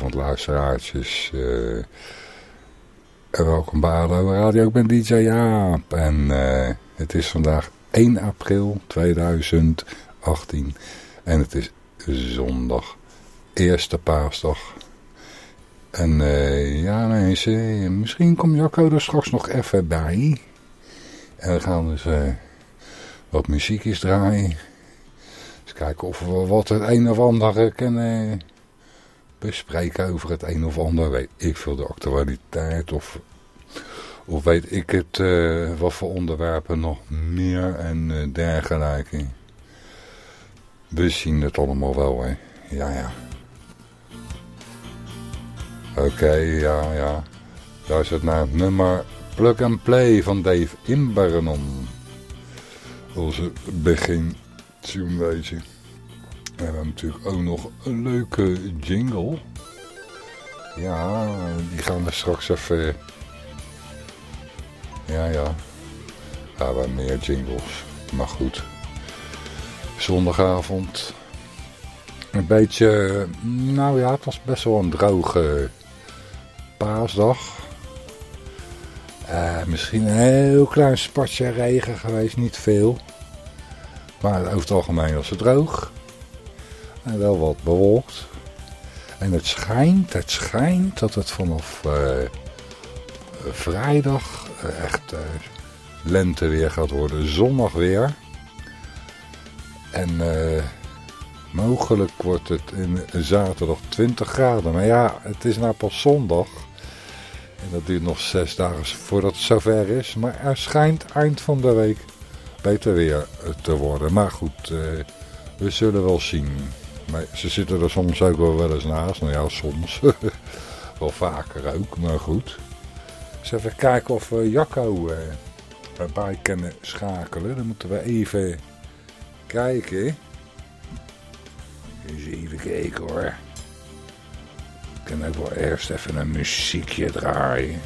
Goedenavond luisteraartjes. Uh, en welkom bij Hallo Radio. Ik ben DJ Jaap. En uh, het is vandaag 1 april 2018. En het is zondag. Eerste paasdag. En uh, ja mensen, misschien komt Jacco er straks nog even bij. En we gaan dus wat muziekjes draaien. Eens kijken of we wat het een of ander kunnen bespreken over het een of ander. Weet ik veel de actualiteit of, of weet ik het, uh, wat voor onderwerpen nog meer en uh, dergelijke. We zien het allemaal wel, hè. Ja, ja. Oké, ja, ja. Daar is het naar het nummer Plug and Play van Dave Imbernon. Onze begin tune. We hebben natuurlijk ook nog een leuke jingle. Ja, die gaan we straks even... Ja, ja. Ja, we meer jingles. Maar goed. Zondagavond. Een beetje... Nou ja, het was best wel een droge paasdag. Uh, misschien een heel klein spatje regen geweest, niet veel. Maar over het algemeen was het droog. Wel wat bewolkt. En het schijnt, het schijnt dat het vanaf uh, vrijdag uh, echt uh, lente weer gaat worden. Zondag weer. En mogelijk wordt het in zaterdag 20 graden. Maar ja, het is nou pas zondag. En dat duurt nog zes dagen voordat het zover is. Maar er schijnt eind van de week beter weer te worden. Maar goed, we zullen wel zien. Ze zitten er soms ook wel wel eens naast. Nou ja, soms. wel vaker ook, maar goed. Dus even kijken of we Jacco eh, erbij kunnen schakelen. Dan moeten we even kijken. Eens even kijken hoor. Ik kan ook wel eerst even een muziekje draaien.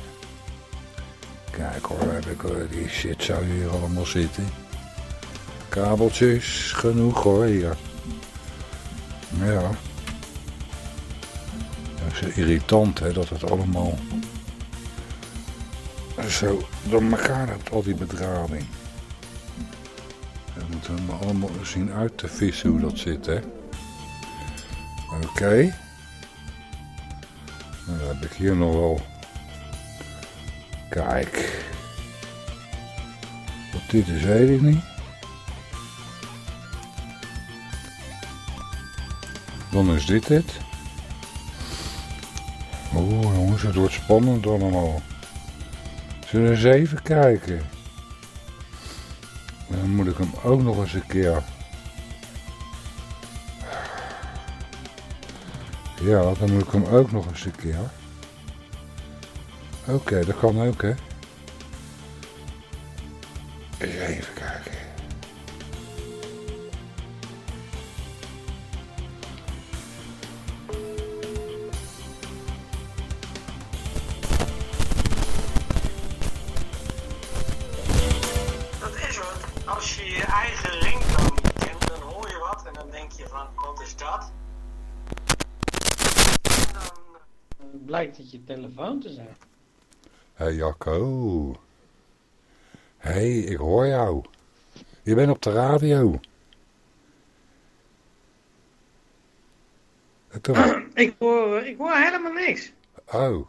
Kijk hoor, heb ik, die shit zou hier allemaal zitten. Kabeltjes, genoeg hoor hier. Ja. Dat is irritant hè, dat het allemaal zo door elkaar hebt, al die bedrading. We moeten we allemaal zien uit te vissen hoe dat zit hè. Oké. Okay. Nou, dan heb ik hier nog wel... Kijk. Wat dit is ik niet. Dan is dit het. Oeh jongens, het wordt spannend allemaal. Zullen we eens even kijken. Dan moet ik hem ook nog eens een keer... Ja, dan moet ik hem ook nog eens een keer. Oké, dat kan ook hè. Even kijken. Dat je telefoon te zijn. Hé hey Jacco. Hé, hey, ik hoor jou. Je bent op de radio. ik, hoor, ik hoor helemaal niks. Oh.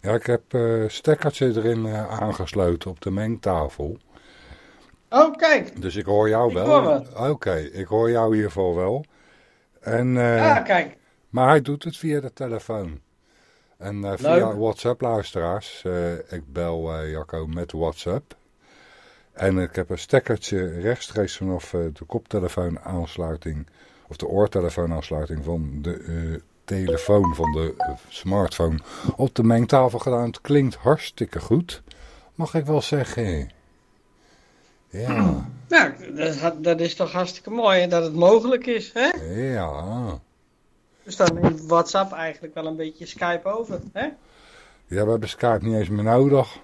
Ja, ik heb uh, stekkertje erin uh, aangesloten op de mengtafel. Oh, kijk. Dus ik hoor jou ik wel. Oké, okay, ik hoor jou geval wel. En, uh, ah, kijk. Maar hij doet het via de telefoon. En uh, via WhatsApp luisteraars, uh, ik bel uh, Jacco met WhatsApp. En ik heb een stekkertje rechtstreeks vanaf de koptelefoon aansluiting, of de oortelefoon aansluiting van de telefoon, van de smartphone, op de mengtafel gedaan. Het klinkt hartstikke goed, mag ik wel zeggen. Ja. Nou, dat, dat is toch hartstikke mooi dat het mogelijk is, hè? Ja. Dus dan neemt WhatsApp eigenlijk wel een beetje Skype over, hè? Ja, we hebben Skype niet eens meer nodig.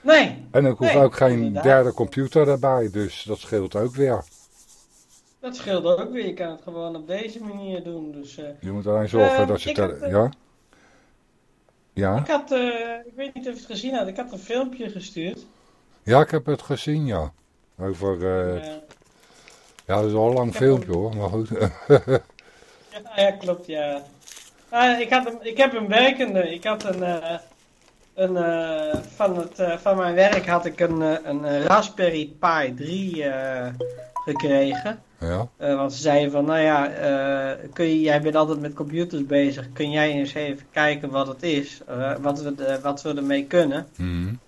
Nee. En ik hoef ook geen derde computer erbij, dus dat scheelt ook weer. Dat scheelt ook weer. Je kan het gewoon op deze manier doen. Dus, uh, je moet alleen zorgen uh, dat je... Had, uh, ja? Ja? Ik had, ik weet niet of je het gezien had, ik had een filmpje gestuurd. Ja, ik heb het gezien, ja. Over... ja, dat is al een lang filmpje hoor, maar goed. ja, ja, klopt, ja. ik, had ik heb een werkende, ik had een... een van, het, van mijn werk had ik een, een Raspberry Pi 3 gekregen. Ja. Want ze zeiden van, nou ja, kun je, jij bent altijd met computers bezig. Kun jij eens even kijken wat het is? Wat, we, wat we ermee kunnen? Mm.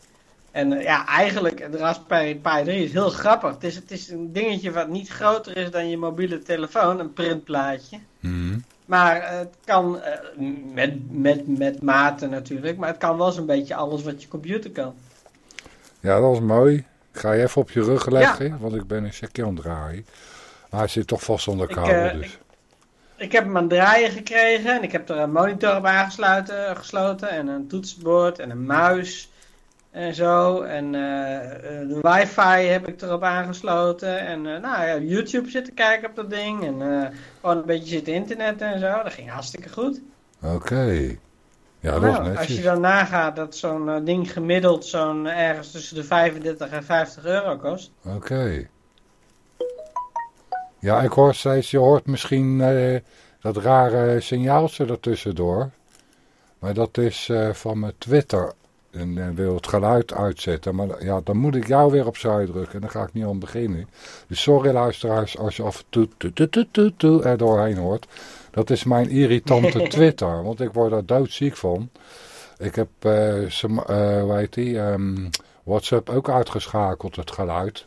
En ja, eigenlijk, de Raspberry Pi 3 is heel grappig. Het is, het is een dingetje wat niet groter is dan je mobiele telefoon, een printplaatje. Mm. Maar het kan, met, met, met mate natuurlijk, maar het kan wel zo'n beetje alles wat je computer kan. Ja, dat is mooi. Ga je even op je rug leggen, ja. want ik ben een checkje aan het draaien. Maar hij zit toch vast onder kabel, ik, uh, dus. Ik, ik, heb hem aan het draaien gekregen en ik heb er een monitor op aangesloten gesloten, en een toetsenbord en een muis en zo. En uh, de wifi heb ik erop aangesloten en uh, nou ja, YouTube zitten kijken op dat ding en gewoon een beetje zitten internet en zo. Dat ging hartstikke goed. Oké. Okay. Ja, dat nou. Als je dan nagaat dat zo'n uh, ding gemiddeld zo'n ergens tussen de 35 en 50 euro kost. Oké. Okay. Ja, ik hoor steeds, je hoort misschien uh, dat rare signaaltje ertussendoor. Maar dat is van mijn Twitter. En wil het geluid uitzetten. Maar ja, dan moet ik jou weer opzij drukken. En dan ga ik niet aan beginnen. Dus sorry luisteraars als je af en toe tu, er doorheen hoort. Dat is mijn irritante Twitter. Want ik word daar doodziek van. Ik heb, uh, hoe heet die, um, WhatsApp ook uitgeschakeld, het geluid.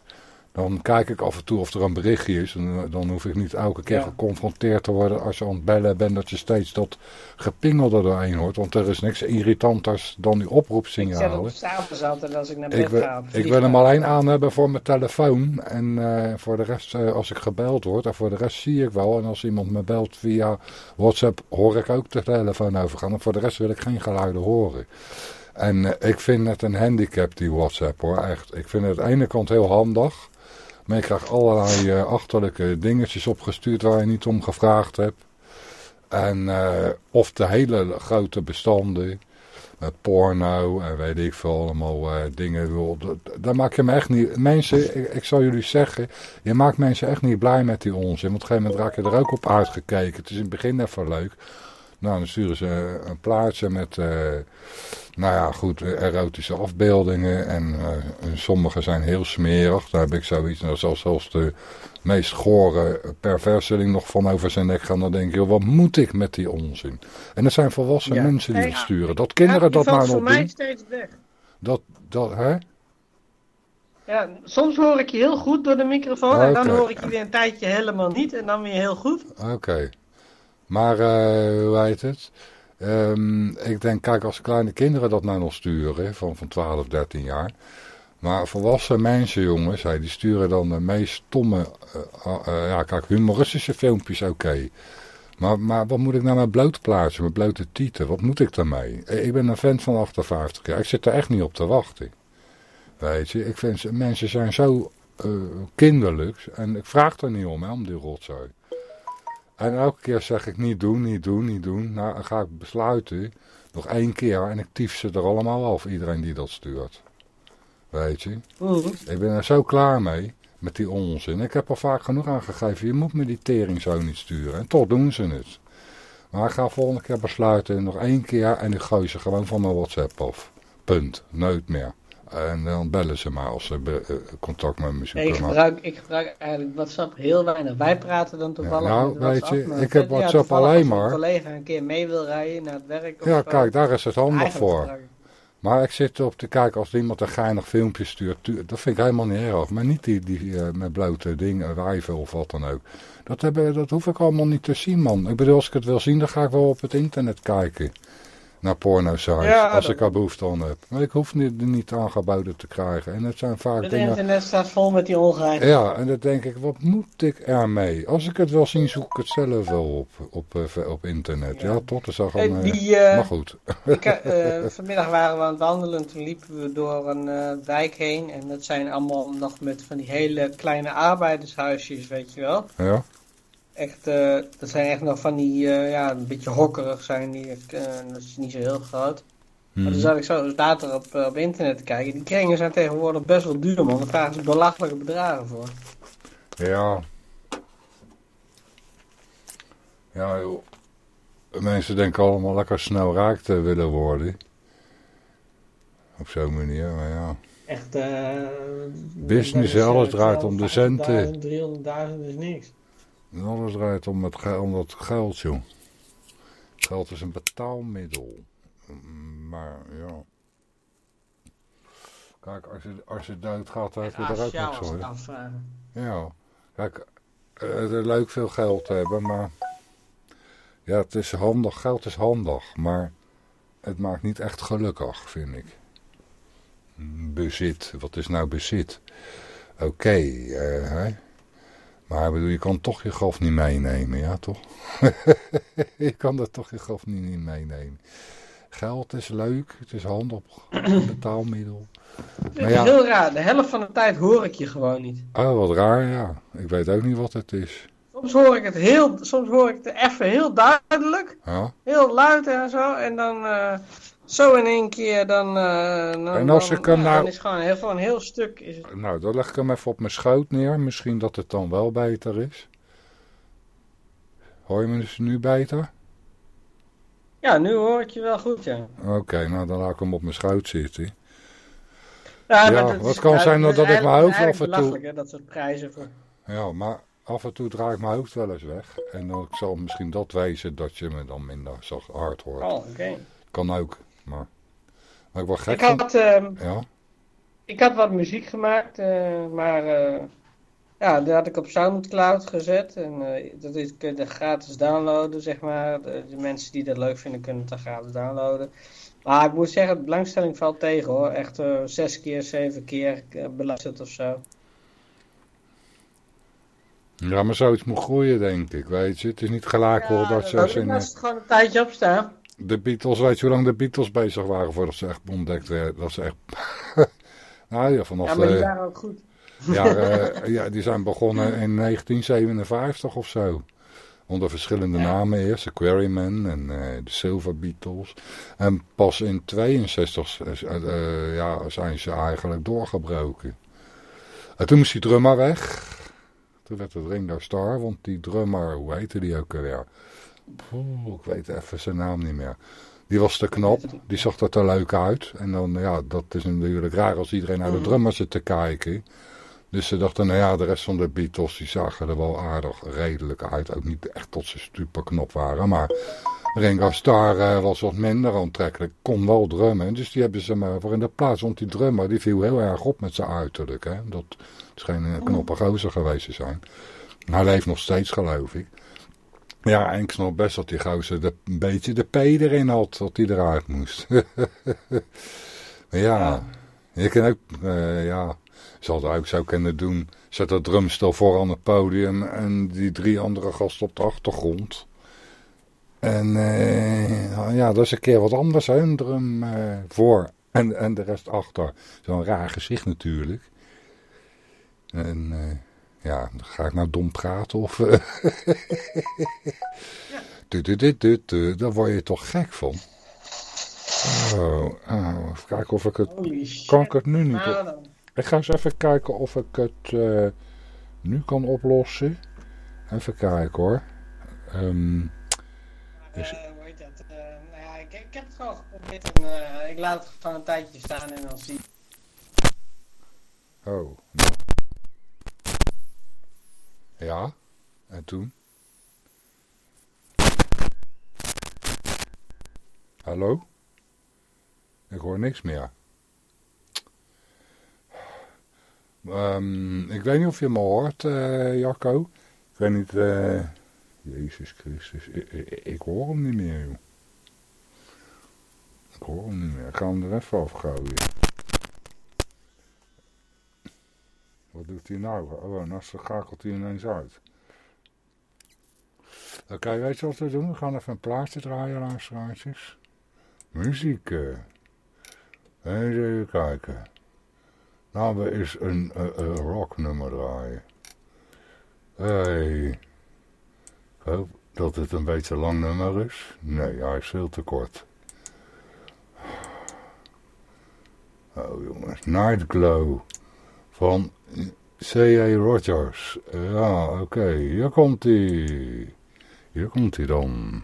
Dan kijk ik af en toe of er een berichtje is. En dan hoef ik niet elke keer Ja. geconfronteerd te worden als je aan het bellen bent. Dat je steeds dat gepingel er doorheen hoort. Want er is niks irritanters dan die Ik zet oproepsignalen. het s'avonds altijd als ik naar Ik bed wil, ga. ik wil hem alleen aan hebben voor mijn telefoon. En eh, voor de rest, eh, als ik gebeld word. En voor de rest zie ik wel. En als iemand me belt via WhatsApp, hoor ik ook de telefoon overgaan. En voor de rest wil ik geen geluiden horen. En eh, ik vind het een handicap, die WhatsApp hoor. Echt. Ik vind het aan de ene kant heel handig. Maar je krijgt allerlei eh, achterlijke dingetjes opgestuurd waar je niet om gevraagd hebt. En, eh, of de hele grote bestanden. eh, porno en weet ik veel allemaal eh, dingen. Daar maak je me echt niet... Mensen, ik, ik zal jullie zeggen, je maakt mensen echt niet blij met die onzin. Want op een gegeven moment raak je er ook op uitgekeken. Het is in het begin even leuk. Nou, dan sturen ze een plaatje met, eh, nou ja, goed, erotische afbeeldingen. En en sommige zijn heel smerig. Daar heb ik zoiets, nou, zelfs, zelfs de meest gore perverseling nog van over zijn nek gaan. Dan denk je, wat moet ik met die onzin? En dat zijn volwassen Ja. mensen die het sturen. Dat kinderen dat maar voor nog mij doen. steeds weg. Dat, dat, hè? Ja, soms hoor ik je heel goed door de microfoon en dan hoor ik je weer een tijdje helemaal niet en dan weer heel goed. Oké. Maar, eh hoe heet het? Ehm, ik denk, kijk, als kleine kinderen dat nou nog sturen, van, van 12, 13 jaar. Maar volwassen mensen, jongens, hey, die sturen dan de meest stomme, eh, eh, ja, kijk, humoristische filmpjes, oké. Maar, maar wat moet ik nou met bloot plaatsen, met blote tieten? Wat moet ik daarmee? Ik ben een vent van 58 jaar, ik zit er echt niet op te wachten. Weet je, ik vind, mensen zijn zo eh, kinderlijk en ik vraag er niet om, hè, om die rotzooi. En elke keer zeg ik niet doen, niet doen, niet doen. Nou, dan ga ik besluiten, nog één keer en ik tief ze er allemaal af, iedereen die dat stuurt. Weet je, Mhm. ik ben er zo klaar mee, met die onzin. Ik heb al vaak genoeg aangegeven, je moet me die tering zo niet sturen. En toch doen ze het. Maar ik ga volgende keer besluiten, nog één keer en ik gooi ze gewoon van mijn WhatsApp af. Punt, nooit meer. En dan bellen ze maar als ze eh, contact met me zoeken. ik, gebruik, ik gebruik eigenlijk WhatsApp heel weinig. Wij praten dan toevallig Ja, nou, weet je, ik heb WhatsApp alleen als maar. een collega een keer mee wil rijden naar het werk of Ja, zo. kijk, daar is het handig voor. gebruik Maar ik zit op te kijken als iemand een geinig filmpje stuurt. tu- Dat vind ik helemaal niet erg. Maar niet die, die eh, met blote dingen, wijven of wat dan ook. Dat, hebben, dat hoef ik allemaal niet te zien, man. Ik bedoel, als ik het wil zien, dan ga ik wel op het internet kijken. Naar porno-sites, Ja, als dat- ik er behoefte aan heb. Maar ik hoef niet, niet aangeboden te krijgen. En het zijn vaak Het dingen... internet staat vol met die ongeheid. Ja, en dan denk ik, wat moet ik ermee? Als ik het wil zien, zoek ik het zelf wel op, op, eh, op internet. Ja, Ja. tot, is dat Eh, gewoon... eh, die, eh, maar goed. ik, eh, vanmiddag waren we aan het wandelen. Toen liepen we door een eh, wijk heen. En dat zijn allemaal nog met van die hele kleine arbeidershuisjes, weet je wel. Ja? Echt, eh, dat zijn echt nog van die, eh, ja, een beetje hokkerig zijn die. eh, dat is niet zo heel groot. Maar Mhm. dan zat ik zo later op, op internet te kijken. Die kringen zijn tegenwoordig best wel duur, man. Daar vragen ze belachelijke bedragen voor. Ja. Ja, joh. Mensen denken allemaal lekker snel raak te willen worden. Op zo'n manier, maar ja. Echt, eh... Business, is, alles draait om de centen. 250.000, 300.000 is niks. En alles draait om, het, om dat geld, joh. Geld is een betaalmiddel. Maar, ja. Kijk, als je, als je doodgaat, dan heb je er ook niks het afvragen. Ja, kijk, eh, het is leuk veel geld te hebben, maar ja, het is handig, geld is handig, maar het maakt niet echt gelukkig, vind ik. Bezit, wat is nou bezit? Oké, eh, hè? Maar bedoel, je kan toch je graf niet meenemen, ja toch? je kan er toch je graf niet, niet meenemen. Geld is leuk, het is handig, een betaalmiddel. Het is ja. heel raar. De helft van de tijd hoor ik je gewoon niet. Oh, wat raar, ja. Ik weet ook niet wat het is. Soms hoor ik het heel, soms hoor ik het even heel duidelijk, Ja? heel luid en zo. En dan eh, zo in één keer, dan, eh, dan, En als dan, ik hem nou- is gewoon heel, een heel stuk. Is het... Nou, dan leg ik hem even op mijn schoot neer. Misschien dat het dan wel beter is. Hoor je me dus nu beter? Ja, nu hoor ik je wel goed, ja. Oké, nou dan laat ik hem op mijn schoot zitten. Ja, Ja, wat is- kan ja, zijn dat dat ik mijn hoofd af en toe- dat soort prijzen voor. Ja, maar af en toe draai ik mijn hoofd wel eens weg. En dan zal misschien dat wezen dat je me dan minder zacht hard hoort. Oh, oké. Kan ook, maar... Maar ik word gek Ik van... had, ehm, Ja? ik had wat muziek gemaakt, eh, maar eh, ja, die had ik op Soundcloud gezet. En eh, dat is, kun je gratis downloaden, zeg maar. De, de mensen die dat leuk vinden kunnen het dan gratis downloaden. Maar ik moet zeggen, de belangstelling valt tegen hoor. Echt eh, zes keer, zeven keer beluisterd of zo. Ja, maar zoiets moet groeien, denk ik, weet je. Het is niet gelijk hoor dat ze... dat als in, is het gewoon een tijdje opstaan. De Beatles, weet je hoe lang de Beatles bezig waren voordat ze echt ontdekt werden? Dat ze echt... nou ja, vanaf Ja, maar die waren ook goed. jaren... ja, die zijn begonnen in 1957 of zo. Onder verschillende Ja. namen eerst. De Quarrymen en eh, de Silver Beatles. En pas in 62 eh, eh, ja, zijn ze eigenlijk doorgebroken. En toen moest die drummer weg. Toen werd het Ringo Starr, want die drummer, hoe heette die ook alweer? Poeh, ik weet even zijn naam niet meer. Die was te knap, die zag er te leuk uit. En dan, ja, dat is natuurlijk raar als iedereen naar de Mhm. drummer zit te kijken. Dus ze dachten, nou ja, de rest van de Beatles, die zagen er wel aardig redelijk uit. Ook niet echt tot ze super knap waren, maar Ringo Starr eh, was wat minder aantrekkelijk. Kon wel drummen, dus die hebben ze maar voor in de plaats. Want die drummer, die viel heel erg op met zijn uiterlijk. Hè? Dat scheen een knappe gozer geweest te zijn. Hij leeft nog steeds, geloof ik. Ja, en ik snap best dat die gozer de, een beetje de P erin had, dat hij eruit moest. maar ja, je kan ook, eh, ja, ze hadden ook zo kunnen doen. Zet dat drumstel voor aan het podium en die drie andere gasten op de achtergrond. En eh, ja, dat is een keer wat anders, hè, een drum eh, voor en, en de rest achter. Zo'n raar gezicht natuurlijk. En ja, ga ik nou dom praten of... du- du, Daar word je toch gek van? Oh, oh, even kijken of ik het... Kan ik het nu niet... Nou op- dan. Ik ga eens even kijken of ik het eh, nu kan oplossen. Even kijken hoor. Ehm, Dus- Eh, hoe heet dat? Eh, nou ja, ik, ik heb het gewoon geprobeerd en ik laat het gewoon een tijdje staan en dan zie ik. oh. nou. Ja, en toen? Hallo? Ik hoor niks meer. Ehm, ik weet niet of je me hoort, eh, Jacco. Ik weet niet... eh, Jezus Christus, ik, ik, ik hoor hem niet meer, joh. Ik hoor hem niet meer. Ik ga hem er even afgooien. Wat doet hij nou? Oh, nou schakelt hij ineens uit. Oké, weet je wat we doen? We gaan even een plaatje draaien, luisteraartjes. Muziek. eh. Even kijken. Nou, we eens een, een, een rocknummer draaien. Hey. Ik hoop dat het een beetje lang nummer is. Nee, hij is veel te kort. Oh jongens, Night Glow van C.A. Rogers. Ja, oké, hier komt hij. Hier komt hij dan.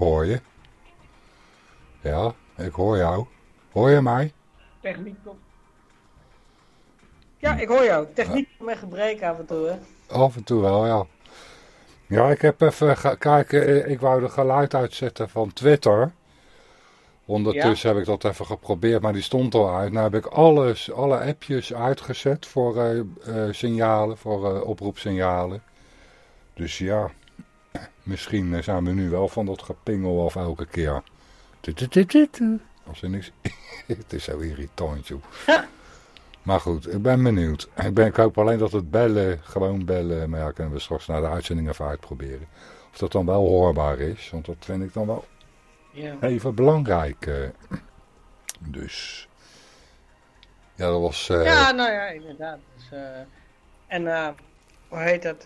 Ja, ik hoor je. Ja, ik hoor jou. Hoor je mij? Techniek. Ja, ik hoor jou. Techniek met gebrek af en toe, hè. Af en toe wel, ja. Ja, ik heb even kijken. eh, Ik wou de geluid uitzetten van Twitter. Ondertussen heb ik dat even geprobeerd, maar die stond al uit. Nou heb ik alles, alle appjes uitgezet voor eh, eh, signalen, voor oproepsignalen. Dus ja, misschien zijn we nu wel van dat gepingel af elke keer. Als er niks... het is zo irritant, joh. Maar goed, ik ben benieuwd. Ik, ben, ik hoop alleen dat het bellen, gewoon bellen, maar ja, kunnen we straks naar de uitzending even uitproberen. Of dat dan wel hoorbaar is, want dat vind ik dan wel Ja. even belangrijk. eh. Dus, ja, dat was... eh, Ja, nou ja, inderdaad. Dus, eh, en hoe heet dat?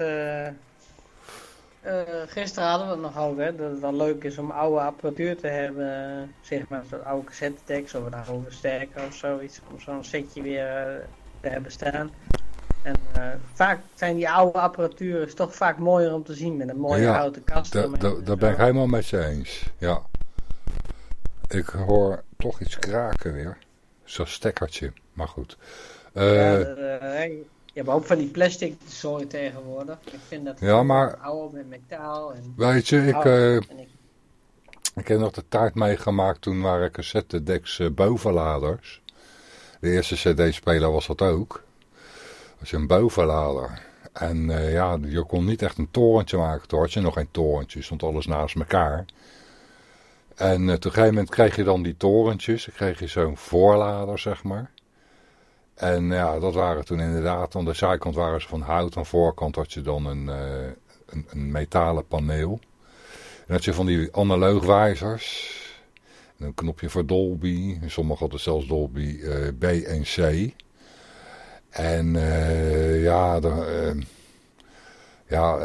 Eh, gisteren hadden we het nog over, dat het wel leuk is om oude apparatuur te hebben. eh, zeg maar zo'n oude cassettedecks of een oude sterker of zoiets. Om zo'n setje weer eh, te hebben staan. En vaak zijn die oude apparatuur is toch vaak mooier om te zien met een mooie Ja, houten kast. Daar ben ik helemaal met je eens. Ja. Ik hoor toch iets kraken weer. Zo'n stekkertje. Maar goed. Ja, hey, Je hebt ook van die plastic zooi tegenwoordig. Ik vind dat Ja, maar- oude met metaal. En, Weet je, ik, En ik- ik heb nog de tijd meegemaakt toen waren cassettedeks eh, bovenladers. De eerste cd-speler was dat ook. was een bovenlader. En eh, ja, je kon niet echt een torentje maken. Toen had je nog geen torentje, stond alles naast elkaar. En op een gegeven moment kreeg je dan die torentjes. Dan kreeg je zo'n voorlader, zeg maar. En ja, dat waren toen inderdaad, aan de zijkant waren ze van hout, aan de voorkant had je dan een, eh, een, een metalen paneel. En had je van die analoog wijzers. En een knopje voor Dolby. En sommigen hadden zelfs Dolby eh, B en C. En eh, ja, ja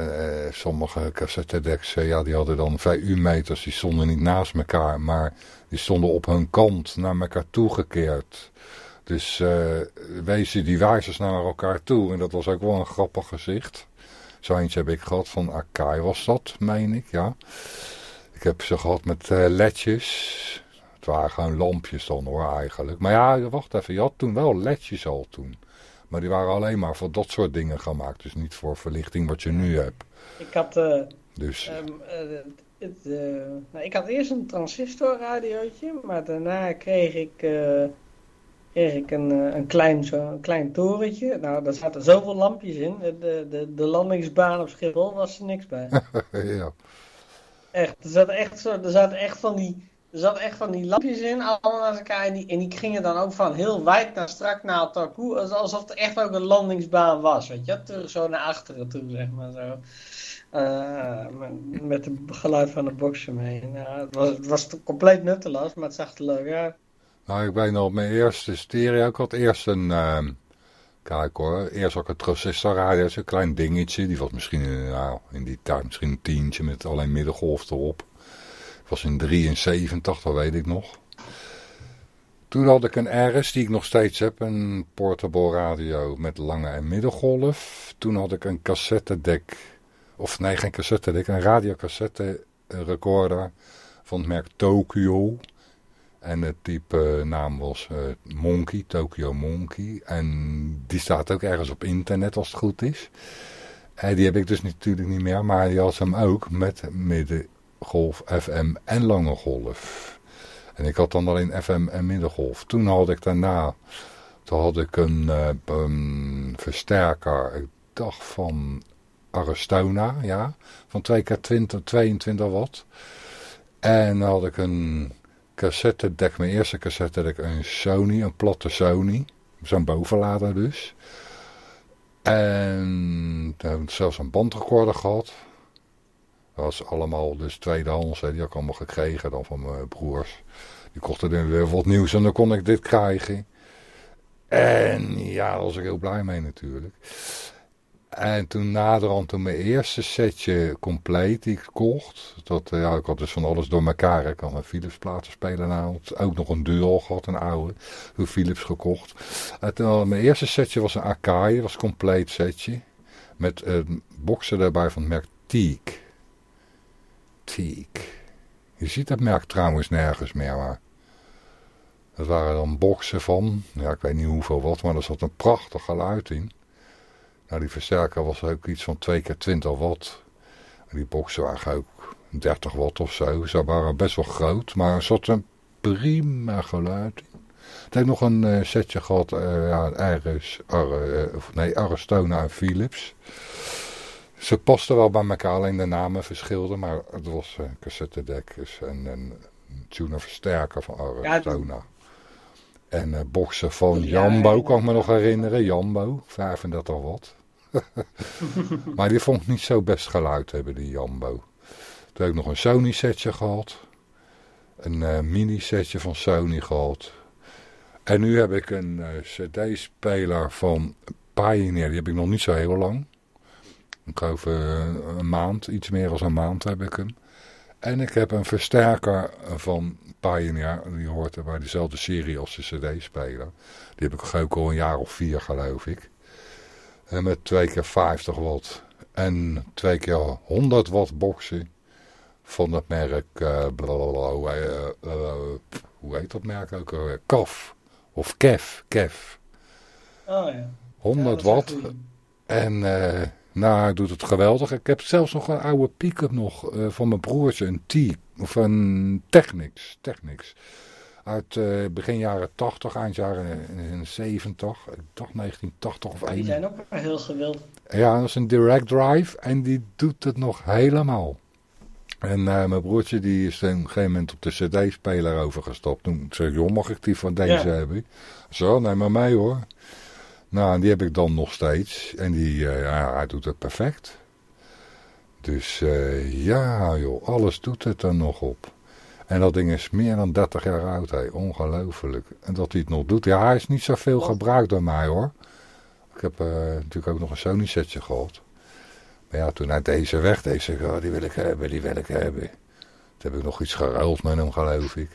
sommige cassettedecks, eh, ja, die hadden dan VU-meters. Die stonden niet naast elkaar, maar die stonden op hun kant naar elkaar toegekeerd. Dus eh wezen die wijzers naar elkaar toe. En dat was ook wel een grappig gezicht. Zo eentje heb ik gehad van Akai was dat, meen ik, ja. Ik heb ze gehad met eh, ledjes. Het waren gewoon lampjes dan hoor eigenlijk. Maar ja, wacht even, je had toen wel ledjes al toen. Maar die waren alleen maar voor dat soort dingen gemaakt. Dus niet voor verlichting wat je nu hebt. ik had... eh, Dus Ehm, eh, het, nou, ik had eerst een transistorradiootje, maar daarna kreeg ik, kreeg ik een, eh, een, klein, zo, een klein torentje. Nou, daar zaten zoveel lampjes in. De, de, de landingsbaan op Schiphol was er niks bij. ja. Echt, er zaten echt, zo, er zaten echt van die... Er zat echt van die lampjes in, allemaal naast elkaar. En die, en die gingen dan ook van heel wijd naar strak naar Tarkoe. Alsof het echt ook een landingsbaan was, weet je. Terug zo naar achteren toe, zeg maar zo. Eh, met, met het geluid van de box ermee. Nou, het, was, het was compleet nutteloos, maar het zag er leuk uit. Nou, ik nog op mijn eerste stereo. Ik had eerst een... ehm, kijk hoor, eerst ook een transistorradio. Zo'n klein dingetje. Die was misschien eh, nou, in die tijd misschien een tientje met alleen middengolf erop. Het was in 73, dat weet ik nog. Toen had ik een RS die ik nog steeds heb. Een portable radio met lange en middengolf. Toen had ik een cassettedek. Of nee, geen cassettedek. Een radiocassette recorder van het merk Tokyo. En het type eh, naam was eh, Monkey, Tokyo Monkey. En die staat ook ergens op internet als het goed is. En die heb ik dus natuurlijk niet meer, maar die had hem ook met middengolf, FM en lange golf. En ik had dan alleen FM en middengolf. Toen had ik daarna, toen had ik een, eh, een versterker, ik dacht van Aristona, ja, van 2 keer 20, 22 watt. En dan had ik een cassettedek, mijn eerste cassettedek, een Sony, een platte Sony. Zo'n bovenlader dus. En toen heb ik zelfs een bandrecorder gehad. Dat was allemaal dus tweedehands, hè. die had ik allemaal gekregen dan van mijn broers. Die kochten er weer wat nieuws en dan kon ik dit krijgen. En ja, daar was ik heel blij mee natuurlijk. En toen naderhand, toen mijn eerste setje compleet die ik kocht. Dat, eh, ja, ik had dus van alles door elkaar. Ik had een Philips platenspeler gehaald. Ook nog een Dual gehad, een oude. Toen Philips gekocht. Mijn eerste setje was een Akai. Dat was een compleet setje. Met een boxen erbij van het merk Teak. Teak. Je ziet dat merk trouwens nergens meer. Maar dat waren dan boxen van, ja ik weet niet hoeveel wat, maar er zat een prachtig geluid in. Nou, die versterker was ook iets van 2 keer 20 watt. En die boxen waren ook 30 watt of zo. Ze waren best wel groot, maar er zat een prima geluid in. Het heeft nog een eh, setje gehad, eh ja, Aris, Ar, eh, of nee, Aristona en Philips. Ze pasten wel bij elkaar, alleen de namen verschilden, maar het was een cassettedek en een tuner versterker van Aristona. En eh boxen van Ja, Jambo, ja. kan ik me nog herinneren. Jambo, 35 watt. maar die vond ik niet zo best geluid hebben, die Jambo. Toen heb ik nog een Sony setje gehad. Een eh, mini setje van Sony gehad. En nu heb ik een eh, cd-speler van Pioneer. Die heb ik nog niet zo heel lang. Ik geloof eh, een maand, iets meer dan een maand heb ik hem. En ik heb een versterker van Pioneer. Die hoort bij dezelfde serie als de cd-speler. Die heb ik ook al een jaar of vier geloof ik. En met twee keer 50 watt. En twee keer 100 watt boxen. Van het merk, eh, blablabla, hoe, heet- eh, eh, hoe heet dat merk ook alweer? KAF. Of KEF, KEF. Oh ja. 100 watt. En uh, nou, doet het geweldig. Ik heb zelfs nog een oude pick-up nog uh, van mijn broertje, een T, of een Technics. Technics. Uit uh, begin jaren 80, eind jaren 70, ik dacht 1980 of 1. Die zijn ook heel geweldig. Ja, dat is een direct drive en die doet het nog helemaal. En uh, mijn broertje die is op een gegeven moment op de cd-speler overgestapt. Toen zei joh, mag ik die van deze ja. hebben? Zo, neem maar mee hoor. Nou, die heb ik dan nog steeds. En die, uh, ja, hij doet het perfect. Dus ja joh, alles doet het er nog op. En dat ding is meer dan 30 jaar oud, hé. ongelooflijk. En dat hij het nog doet. Ja, hij is niet zoveel gebruikt door mij hoor. Ik heb natuurlijk ook nog een Sony setje gehad. Maar ja, toen hij deze weg deed, zei ik, oh, die wil ik hebben, die wil ik hebben. Toen heb ik nog iets geruild met hem, geloof ik.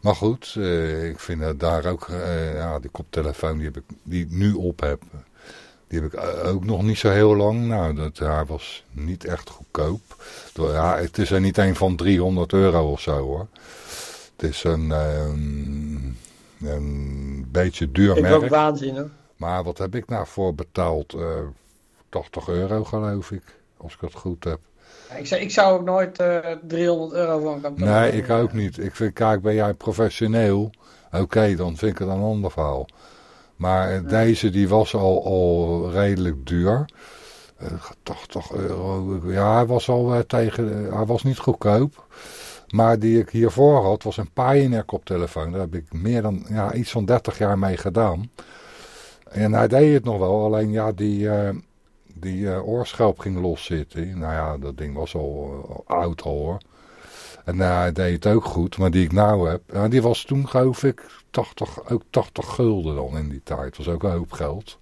Maar goed, uh, ik vind dat daar ook, uh, ja, die koptelefoon die, heb ik, die ik nu op heb, die heb ik ook nog niet zo heel lang. Nou, dat ja, was niet echt goedkoop. Ja, het is er niet een van 300 euro of zo hoor. Het is een, um, een beetje duur ik merk. ook waanzin hoor. Maar wat heb ik nou voor betaald? Uh, 80 euro geloof ik, als ik het goed heb. Ik, zou, ik zou ook nooit uh, 300 euro van gaan betalen. Nee, ik ook niet. Ik vind, kijk, ben jij professioneel? Oké, okay, dan vind ik het een ander verhaal. Maar deze die was al, al redelijk duur. Uh, 80 euro. Ja, hij was al uh, tegen. hij was niet goedkoop. Maar die ik hiervoor had, was een Pioneer koptelefoon. Daar heb ik meer dan ja, iets van 30 jaar mee gedaan. En hij deed het nog wel. Alleen ja, die, die uh, oorschelp ging loszitten. Nou ja, dat ding was al oud al hoor. En uh, hij deed het ook goed, maar die ik nou heb, uh, die was toen geloof ik 80, ook 80 gulden dan in die tijd. Dat was ook een hoop geld.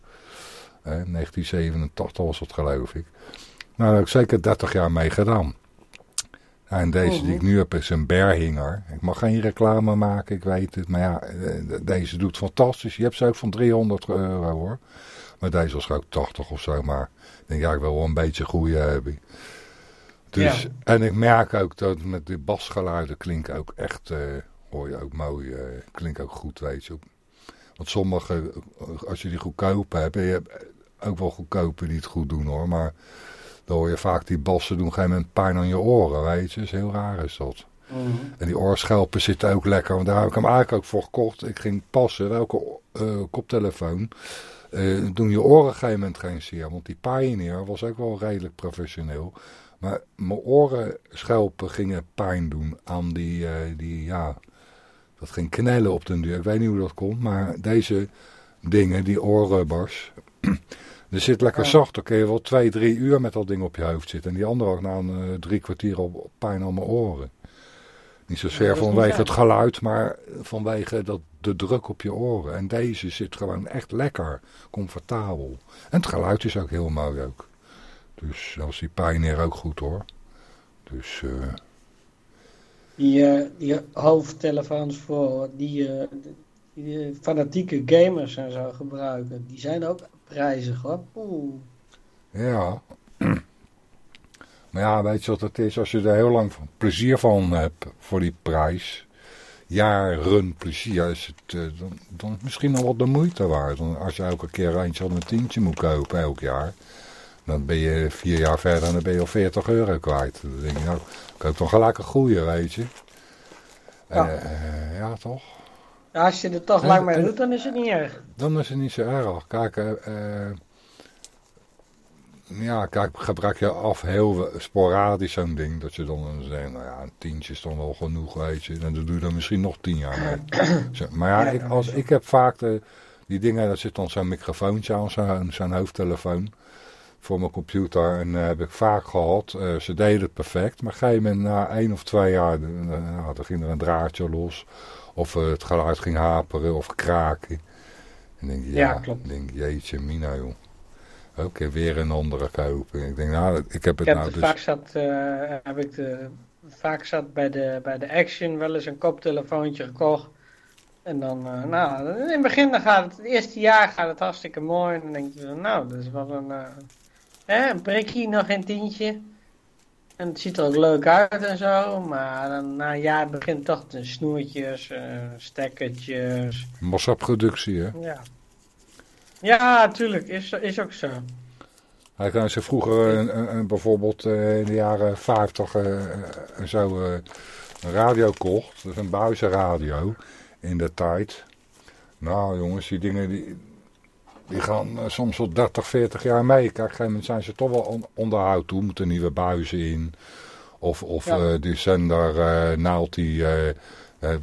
1987 was dat geloof ik. Nou, daar heb ik zeker 30 jaar mee gedaan. En deze die ik nu heb is een berhinger. Ik mag geen reclame maken, ik weet het. Maar ja, deze doet fantastisch. Je hebt ze ook van 300 euro hoor. Maar deze was ook 80 of zo. Maar ik denk, ja, ik wil wel een beetje goede hebben. Dus, ja. En ik merk ook dat met de basgeluiden klinkt ook echt, uh, hoor je ook mooi, uh, klinkt ook goed, weet je. Want sommige, als je die goedkoop hebt, je hebt ook wel goedkope die het goed doen hoor. Maar dan hoor je vaak die bassen doen op een gegeven moment pijn aan je oren, weet je. is heel raar is dat. Mm -hmm. En die oorschelpen zitten ook lekker, want daar heb ik hem eigenlijk ook voor gekocht. Ik ging passen, welke uh, koptelefoon uh, doen je oren op een gegeven moment geen zeer. Want die Pioneer was ook wel redelijk professioneel. Maar mijn orenschelpen gingen pijn doen aan die, uh, die, ja, dat ging knellen op den duur. Ik weet niet hoe dat komt, maar deze dingen, die oorrubbers, er zit lekker ja. zacht. Dan kun je wel twee, drie uur met dat ding op je hoofd zitten. En die andere ook na een uh, drie kwartier op, op pijn aan mijn oren. Niet zozeer ja, vanwege het geluid, maar vanwege dat, de druk op je oren. En deze zit gewoon echt lekker, comfortabel. En het geluid is ook heel mooi ook. Dus dat was die Pioneer ook goed hoor. Dus... Uh... Die, uh, die hoofdtelefoons voor die, uh, die fanatieke gamers en zo gebruiken, die zijn ook prijzig hoor. Oeh. Ja. Maar ja, weet je wat het is? Als je er heel lang plezier van hebt voor die prijs, jaren plezier, is het dan, dan misschien nog wat de moeite waard. Dan als je elke keer eentje van een tientje moet kopen, elk jaar, dan ben je vier jaar verder en dan ben je al 40 euro kwijt. Dan denk je, nou, koop toch gelijk een goeie, weet je. Ja, uh, ja toch? Ja, als je er toch lang mee doet, dan is het niet erg. Dan is het niet zo erg. Kijk, uh, ja, kijk, gebruik je af heel sporadisch zo'n ding. Dat je dan zegt, nou ja, een tientje is dan wel genoeg, weet je. En dan doe je er misschien nog tien jaar mee. maar ja, ik, als, ik heb vaak de, die dingen, daar zit dan zo'n microfoontje aan, zo'n zo hoofdtelefoon voor mijn computer. En uh, heb ik vaak gehad. Uh, ze deden het perfect. Maar ga je met na één of twee jaar, nou, dan ging er een draadje los. Of het geluid ging haperen of kraken. En denk je, ja, ja klopt. denk jeetje mina joh. Oké, okay, weer een andere kopen. Ik denk, nou, ik heb het ik nou dus... Vaak zat, uh, heb ik de, vaak zat bij de, bij de Action wel eens een koptelefoontje gekocht. En dan, uh, nou, in het begin dan gaat het, het eerste jaar gaat het hartstikke mooi. En dan denk je, nou, dat is wel een, uh, hè, een nog geen tientje. En het ziet er ook leuk uit en zo. Maar dan, na een jaar begint toch de snoertjes, stekkertjes. Massaproductie, hè? Ja. Ja, tuurlijk. Is, is ook zo. Hij kan ze vroeger een, een, bijvoorbeeld in de jaren 50 zo een radio kocht. Dat is een buizenradio in de tijd. Nou jongens, die dingen die, die gaan soms tot 30, 40 jaar mee. Kijk, op een gegeven moment zijn ze toch wel onderhoud toe. Moeten nieuwe buizen in. Of, of die zender uh, naalt die...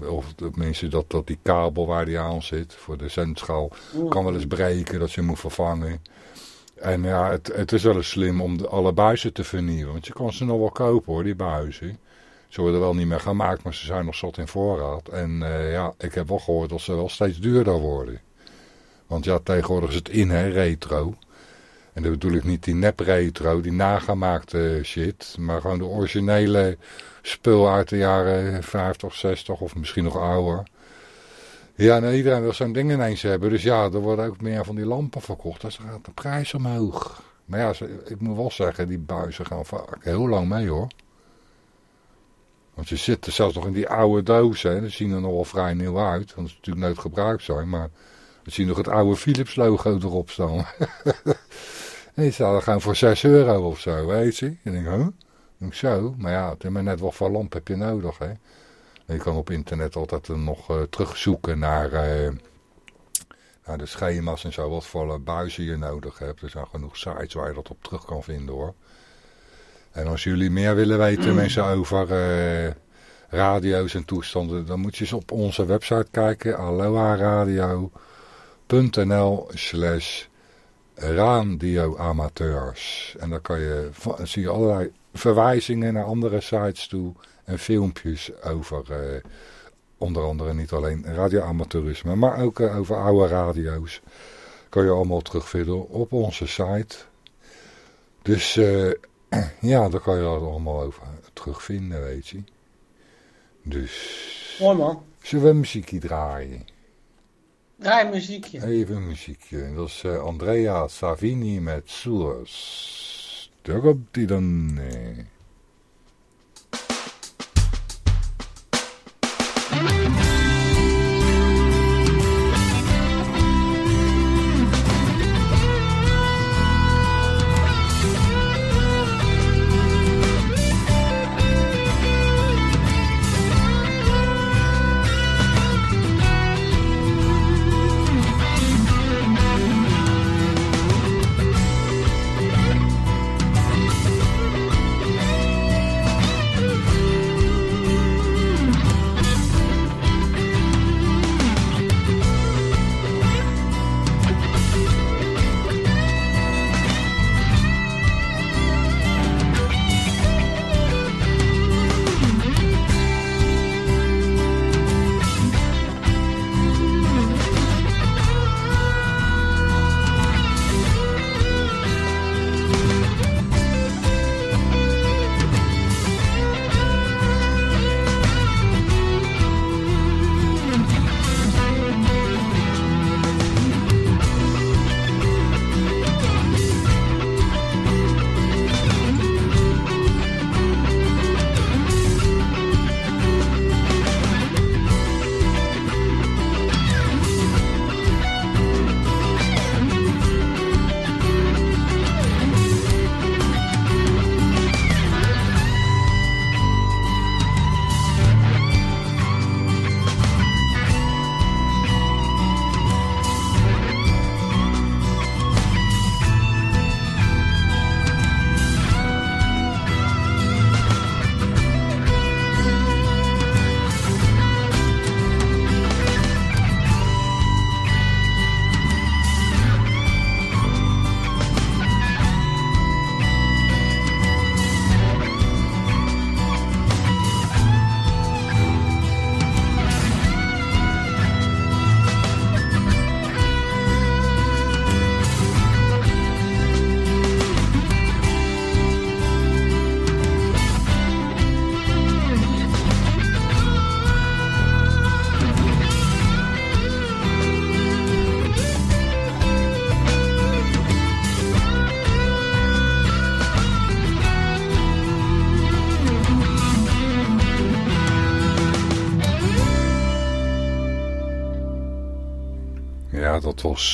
of mensen dat, dat die kabel waar die aan zit voor de zendschaal kan wel eens breken, dat ze moet vervangen. En ja, het, het is wel eens slim om de, alle buizen te vernieuwen. Want je kan ze nog wel kopen hoor, die buizen. Ze worden wel niet meer gemaakt, maar ze zijn nog zat in voorraad. En uh, ja, ik heb wel gehoord dat ze wel steeds duurder worden. Want ja, tegenwoordig is het in, hè, retro. En dat bedoel ik niet die nep-retro, die nagemaakte shit. Maar gewoon de originele spul uit de jaren 50, 60 of misschien nog ouder. Ja, nou, iedereen wil zo'n ding ineens hebben. Dus ja, er worden ook meer van die lampen verkocht. Dus dan gaat de prijs omhoog. Maar ja, ik moet wel zeggen, die buizen gaan vaak heel lang mee hoor. Want ze zitten zelfs nog in die oude dozen. Hè. zien er nog wel vrij nieuw uit. Want ze natuurlijk nooit gebruikt zijn. Maar we zien nog het oude Philips logo erop staan. en die staan er gewoon voor 6 euro of zo, weet je. En ik denk, huh? Ik zo. Maar ja, het is maar net wat voor lamp heb je nodig, hè. je kan op internet altijd nog uh, terugzoeken naar, uh, naar de schema's en zo. Wat voor buizen je nodig hebt. Er zijn genoeg sites waar je dat op terug kan vinden, hoor. En als jullie meer willen weten, mm. mensen, over uh, radio's en toestanden, dan moet je eens op onze website kijken, aloha-radio.nl slash. En dan kan je, zie je allerlei verwijzingen naar andere sites toe en filmpjes over uh, onder andere niet alleen radioamateurisme, maar ook uh, over oude radio's. Kan je allemaal terugvinden op onze site. Dus uh, ja, daar kan je dat allemaal over terugvinden, weet je. Dus... Mooi man. Zullen we muziekje draaien? Draai muziekje. Even een muziekje. Dat is uh, Andrea Savini met. Daar komt die dan...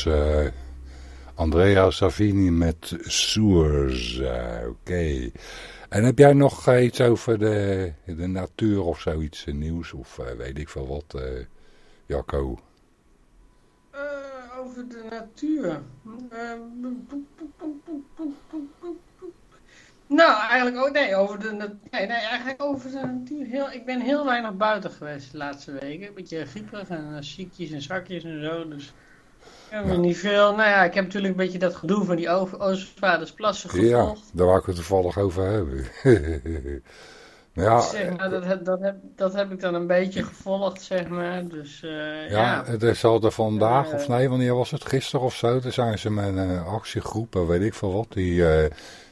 uh, Andrea Savini met Soers. Oké. En heb jij nog eh, iets over de, de natuur of zoiets uh, nieuws? Of weet ik veel wat, Jacco? over de natuur. nou, eigenlijk ook nee, over de, nee, nee, eigenlijk over de natuur. Heel, ik ben heel weinig buiten geweest de laatste weken. Een beetje grieperig en ziekjes en zakjes en zo. Dus ja, niet veel. Nou ja, ik heb natuurlijk een beetje dat gedoe van die Oostvaardersplassen gevolgd. Ja, daar wou ik het toevallig over hebben. ja, zeg maar, dat, heb, dat, heb, dat heb ik dan een beetje gevolgd, zeg maar. Dus, uh, ja, ja, het is al de vandaag, uh, of nee, wanneer was het? Gisteren of zo? Toen zijn ze met een uh, actiegroep, weet ik veel wat, die...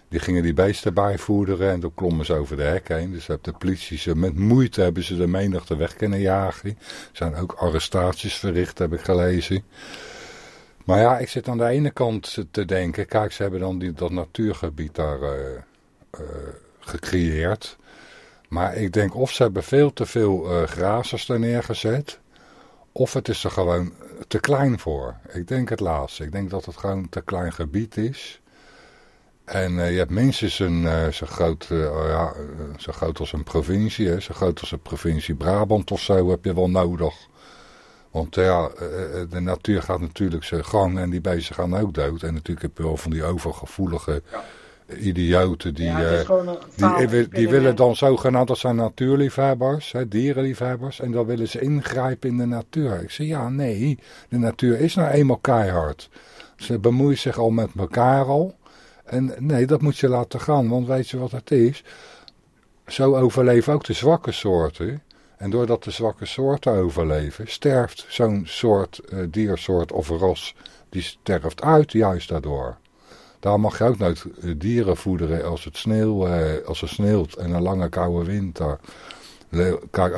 Die gingen die beesten bijvoederen en toen klommen ze over de hek heen. Dus heb de politie ze met moeite hebben ze de menigte weg kunnen jagen. Er zijn ook arrestaties verricht, heb ik gelezen. Maar ja, ik zit aan de ene kant te denken, kijk, ze hebben dan die, dat natuurgebied daar uh, uh, gecreëerd. Maar ik denk of ze hebben veel te veel uh, grazers er neergezet, of het is er gewoon te klein voor. Ik denk het laatste. Ik denk dat het gewoon een te klein gebied is. En je hebt minstens een zo, groot, ja, zo groot als een provincie, zo groot als een provincie Brabant of zo heb je wel nodig. Want ja, de natuur gaat natuurlijk zijn gang en die beesten gaan ook dood. En natuurlijk heb je wel van die overgevoelige idioten die, ja, die, die, die willen dan zogenaamd, dat zijn natuurliefhebbers, hè, dierenliefhebbers. En dan willen ze ingrijpen in de natuur. Ik zeg ja, nee, de natuur is nou eenmaal keihard. Ze bemoeien zich al met elkaar al. En nee, dat moet je laten gaan, want weet je wat het is? Zo overleven ook de zwakke soorten. En doordat de zwakke soorten overleven, sterft zo'n soort uh, diersoort of ras, die sterft uit juist daardoor. Daar mag je ook nooit dieren voederen als het, uh, als sneeuwt en een lange koude winter.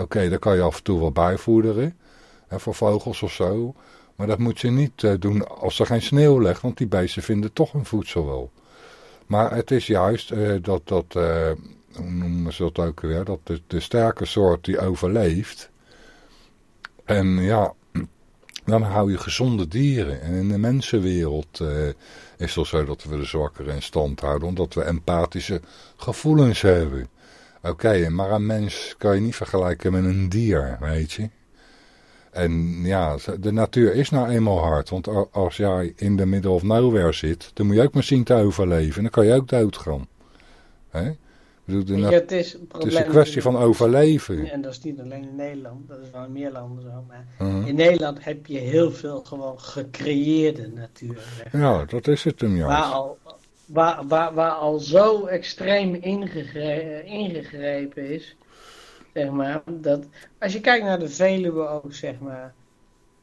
Oké, daar kan je af en toe wel bijvoederen, voor vogels of zo. Maar dat moet je niet doen als er geen sneeuw ligt, want die beesten vinden toch hun voedsel wel. Maar het is juist dat... dat noemen ze dat ook weer, dat de, de sterke soort die overleeft. En ja, dan hou je gezonde dieren. En in de mensenwereld uh, is het zo dat we de zwakkere in stand houden, omdat we empathische gevoelens hebben. Oké, maar een mens kan je niet vergelijken met een dier, weet je. En ja, de natuur is nou eenmaal hard. Want als jij in de middle of nowhere zit, dan moet je ook maar zien te overleven. En dan kan je ook doodgaan. Hè? Bedoel, ja, het, is een het is een kwestie van overleven. En dat is niet alleen in Nederland, dat is wel in meer landen zo. Maar uh -huh. in Nederland heb je heel veel gewoon gecreëerde natuur. Ja, dat is het hem juist. Waar al, waar, waar, waar al zo extreem ingegrepen, ingegrepen is, zeg maar, dat als je kijkt naar de Veluwe ook, zeg maar.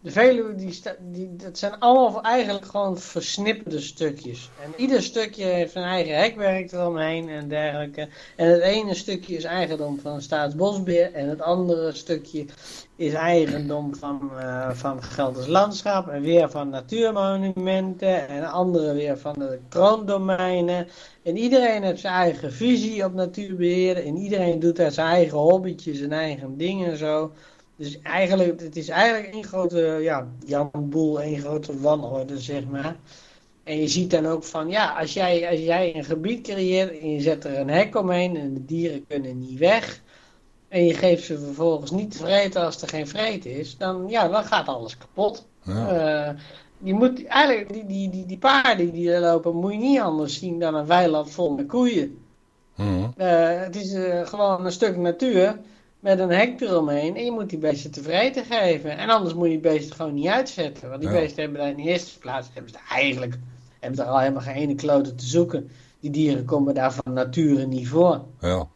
De Veluwe, die, die, dat zijn allemaal eigenlijk gewoon versnipperde stukjes. En ieder stukje heeft zijn eigen hekwerk eromheen en dergelijke. En het ene stukje is eigendom van Staatsbosbeheer en het andere stukje is eigendom van, uh, van Gelders Landschap en weer van natuurmonumenten en andere weer van de kroondomeinen. En iedereen heeft zijn eigen visie op natuurbeheer en iedereen doet daar zijn eigen hobbytjes en eigen dingen en zo. Dus eigenlijk, het is eigenlijk een grote, ja, Jan Boel, een grote wanorde, zeg maar. En je ziet dan ook van, ja, als jij, als jij een gebied creëert en je zet er een hek omheen en de dieren kunnen niet weg. En je geeft ze vervolgens niet te vreten als er geen vreet is, dan, ja, dan gaat alles kapot. Ja. Uh, je moet eigenlijk, die, die, die, die paarden die er lopen, moet je niet anders zien dan een weiland vol met koeien. Mm. Uh, het is uh, gewoon een stuk natuur met een hek eromheen. En je moet die beesten tevreden geven. En anders moet je die beesten gewoon niet uitzetten. Want die ja. beesten hebben daar in de eerste plaats, hebben ze eigenlijk, hebben er al helemaal geen ene klote te zoeken. Die dieren komen daar van nature niet voor. Ja.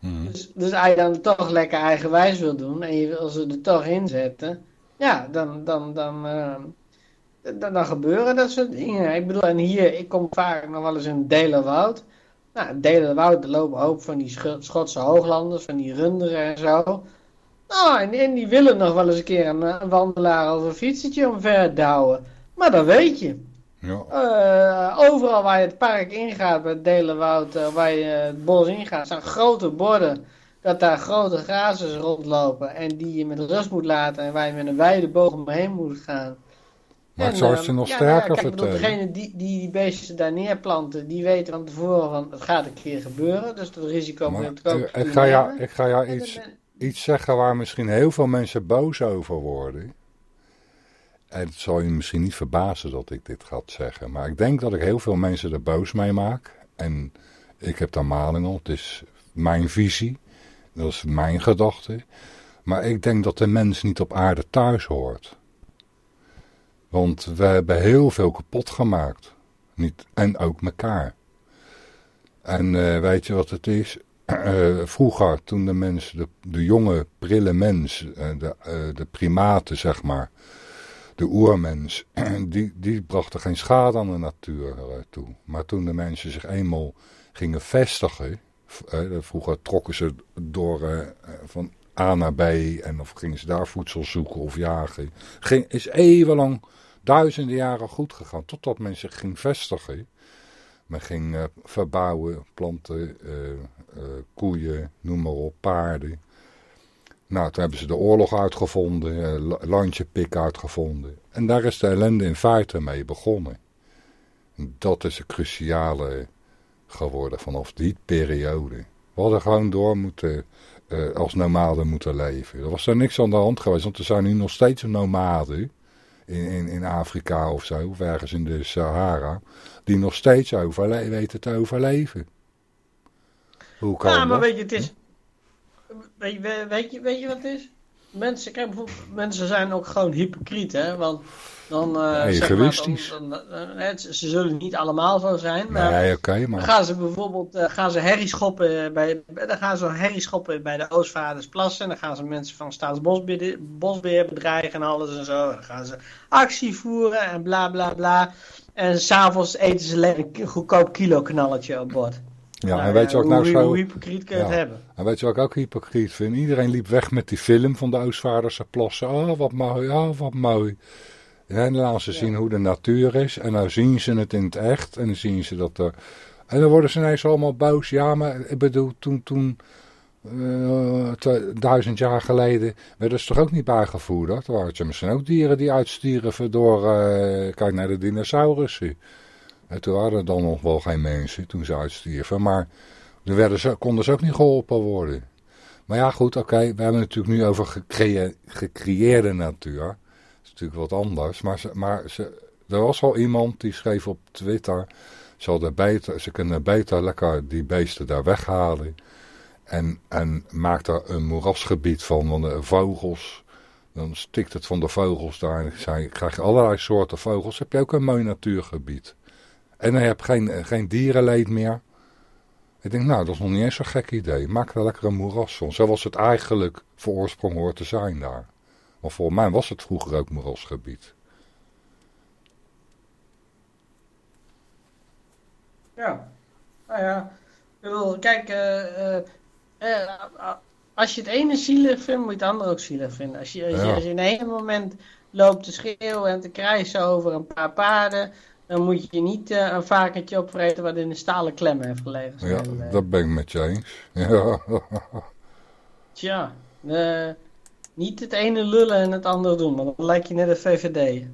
Mm. Dus, dus als je dan toch lekker eigenwijs wil doen en je wil ze er toch inzetten, ja, dan, dan, dan, uh, dan, dan, gebeuren dat soort dingen. Ik bedoel, en hier, ik kom vaak nog wel eens in Delenwoud. Nou, delen woud, er lopen hoop van die Schotse hooglanders, van die runderen en zo. Nou, en, en, die willen nog wel eens een keer een, een wandelaar of een fietsetje omver douwen. Maar dat weet je. Ja. Uh, overal waar je het park ingaat, bij het Delenwoud, uh, waar je het bos ingaat, staan grote borden. Dat daar grote grazers rondlopen en die je met rust moet laten en waar je met een wijde boog omheen moet gaan. Maar En, ik zal het eh, je nog ja, nou ja, sterker kijk, ik bedoel, vertellen. Degene die, die die beestjes daar neerplanten, die weten van tevoren van het gaat een keer gebeuren. Dus dat risico moet Maar, natuurlijk ook eh, ik, ga nemen. ik ga jou En iets, iets zeggen waar misschien heel veel mensen boos over worden. En het zal je misschien niet verbazen dat ik dit ga zeggen. Maar ik denk dat ik heel veel mensen er boos mee maak. En ik heb daar maling op. Het is mijn visie. Dat is mijn gedachte. Maar ik denk dat de mens niet op aarde thuis hoort. Want we hebben heel veel kapot gemaakt. Niet, en ook elkaar. En eh, weet je wat het is? Eh, vroeger, toen de mensen, de, de jonge, prille mens, eh, de, primaten zeg maar, de oermens, die, die brachten geen schade aan de natuur toe. Maar toen de mensen zich eenmaal gingen vestigen, vroeger trokken ze door van A naar B en of gingen ze daar voedsel zoeken of jagen. Ging, is eeuwenlang, duizenden jaren goed gegaan, totdat men zich ging vestigen. Men ging eh, verbouwen, planten, eh, eh, koeien, noem maar op, paarden. Nou, toen hebben ze de oorlog uitgevonden, la- landjepik uitgevonden. En daar is de ellende in feite mee begonnen. Dat is een cruciale geworden vanaf die periode. We hadden gewoon door moeten, als nomaden moeten leven. Er was daar niks aan de hand geweest, want er zijn nu nog steeds nomaden in, in, in Afrika of zo, of ergens in de Sahara, die nog steeds overle weten te overleven. Hoe kan Ja, maar dat? weet je, het is. Weet je, weet je, weet je wat het is? Mensen, kijk, bijvoorbeeld, mensen zijn ook gewoon hypocriet, hè? Want dan. eh, zeg maar, Egoïstisch. dan- dan- dan- hè, ze zullen niet allemaal zo zijn, maar. Nee, Dan gaan ze bijvoorbeeld eh, gaan ze herrie schoppen bij, dan gaan ze herrie schoppen bij de Oostvaardersplassen. Dan gaan ze mensen van Staatsbosbeheer Bosbeheer bedreigen en alles en zo. Dan gaan ze actie voeren en bla bla bla. En s'avonds eten ze alleen een goedkoop kilo knalletje op bord. Ja, Nou en weet je wat nou hoe, zo... Hoe hypocriet kun je Ja. het hebben? En weet je wat ik ook hypocriet vind? Iedereen liep weg met die film van de Oostvaarderse plassen. Oh, wat mooi, oh, wat mooi. En dan laten ze Ja. zien hoe de natuur is. En dan zien ze het in het echt. En dan zien ze dat er... En dan worden ze ineens allemaal boos. Ja, maar ik bedoel, toen... toen eh, duizend jaar geleden werden ze toch ook niet bijgevoerd. Er waren misschien ook dieren die uitstierven door... eh, kijk naar de dinosaurussen. En toen waren er dan nog wel geen mensen toen ze uitstierven. Maar er werden ze, konden ze ook niet geholpen worden. Maar ja, goed, oké. we hebben het natuurlijk nu over gecreëerde natuur. Natuurlijk wat anders. Maar, ze, maar ze, er was al iemand die schreef op Twitter... Ze, beter, ze kunnen beter lekker die beesten daar weghalen. En, en maak daar een moerasgebied van. Want de vogels... Dan stikt het van de vogels daar. En dan krijg je allerlei soorten vogels. heb je ook een mooi natuurgebied. En dan heb je geen, geen dierenleed meer. Ik denk, nou, dat is nog niet eens zo'n gek idee. Maak er lekker een moeras van. Zoals het eigenlijk voor oorsprong hoort te zijn daar. Want volgens mij was het vroeger ook moerasgebied. Ja. Nou ja. Ik bedoel, kijk, eh, eh, eh, als je het ene zielig vindt, moet je het andere ook zielig vinden. Als je, als je, Ja. als je in het ene moment loopt te schreeuwen en te krijsen over een paar paarden, dan moet je niet een varkentje opvreten wat in een stalen klem heeft gelegen. Ja, dat ben ik met je eens. Ja, Tja, niet het ene lullen en het andere doen, want dan lijkt je net een VVD.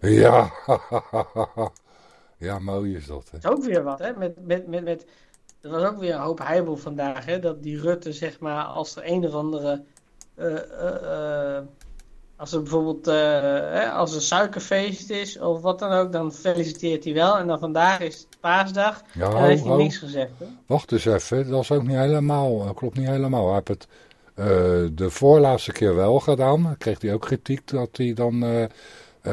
ja. ja mooi is dat. Hè? Dat is ook weer wat, hè? Met, met, met, met, er was ook weer een hoop heibel vandaag, hè? Dat die Rutte, zeg maar, als er een of andere. eh, eh, eh, als er bijvoorbeeld. eh, als er suikerfeest is of wat dan ook, dan feliciteert hij wel. En dan vandaag is het paasdag. Ja, en dan heeft hij ho. niks gezegd, hè? Wacht eens even, dat is ook niet helemaal, klopt niet helemaal. Hij heeft het eh, de voorlaatste keer wel gedaan. Dan kreeg hij ook kritiek dat hij dan eh, eh,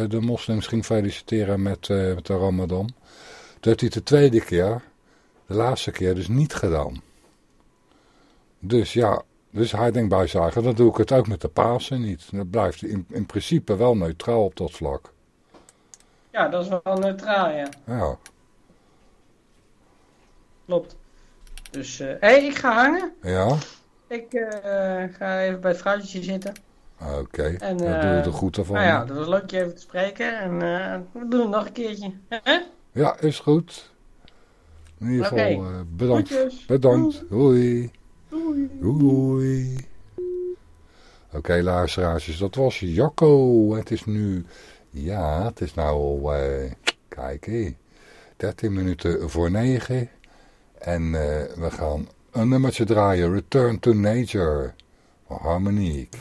de moslims ging feliciteren met, met de ramadan. Toen heeft hij de tweede keer, de laatste keer dus niet gedaan. Dus ja, dus hij denkt bij eigen, dan doe ik het ook met de Pasen niet. Dan blijft hij in, in principe wel neutraal op dat vlak. Ja, dat is wel neutraal, ja. Ja, Klopt. Dus, hé, hey, ik ga hangen. ja, Ik eh, ga even bij het vrouwtje zitten. oké. En, Dan doe je eh, er goed van. Nou ja, dat was leuk je even te spreken. En eh, we doen het nog een keertje. Hè? Ja, is goed. In ieder geval, eh, bedankt. Bedankt. Hoi. Doei. Hoi. Oké, luisteraars, dat was Jacco. Het is nu Ja, het is nou al, uh, kijk hé, 13 minuten voor 9. En we gaan een nummertje draaien, Return to Nature, Harmonique.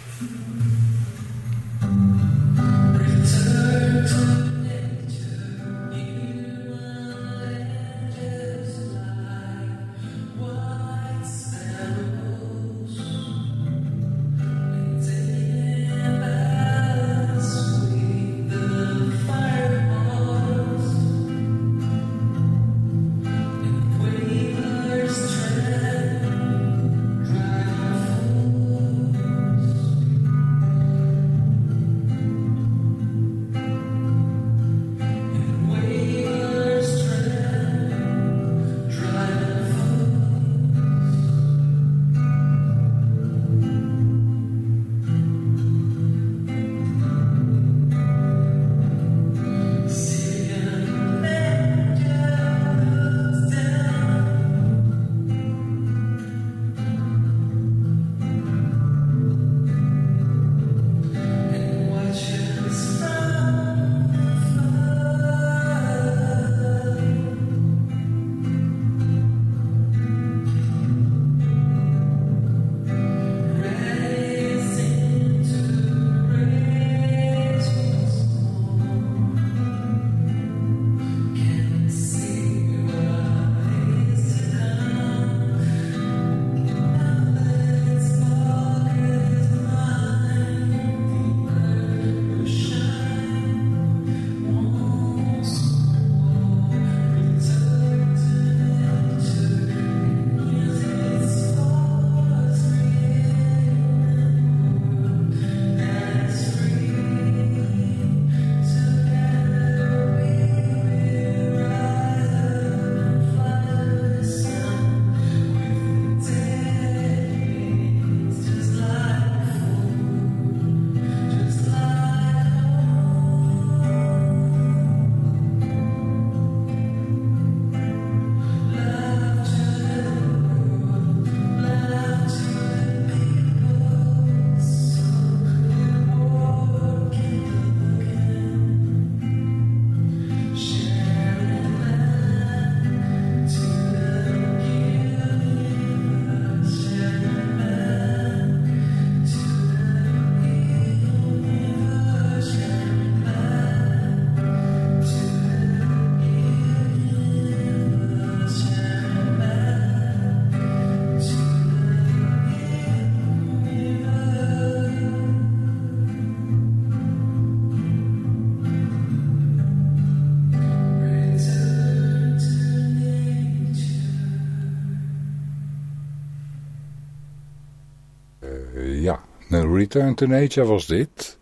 Return to Nature was dit.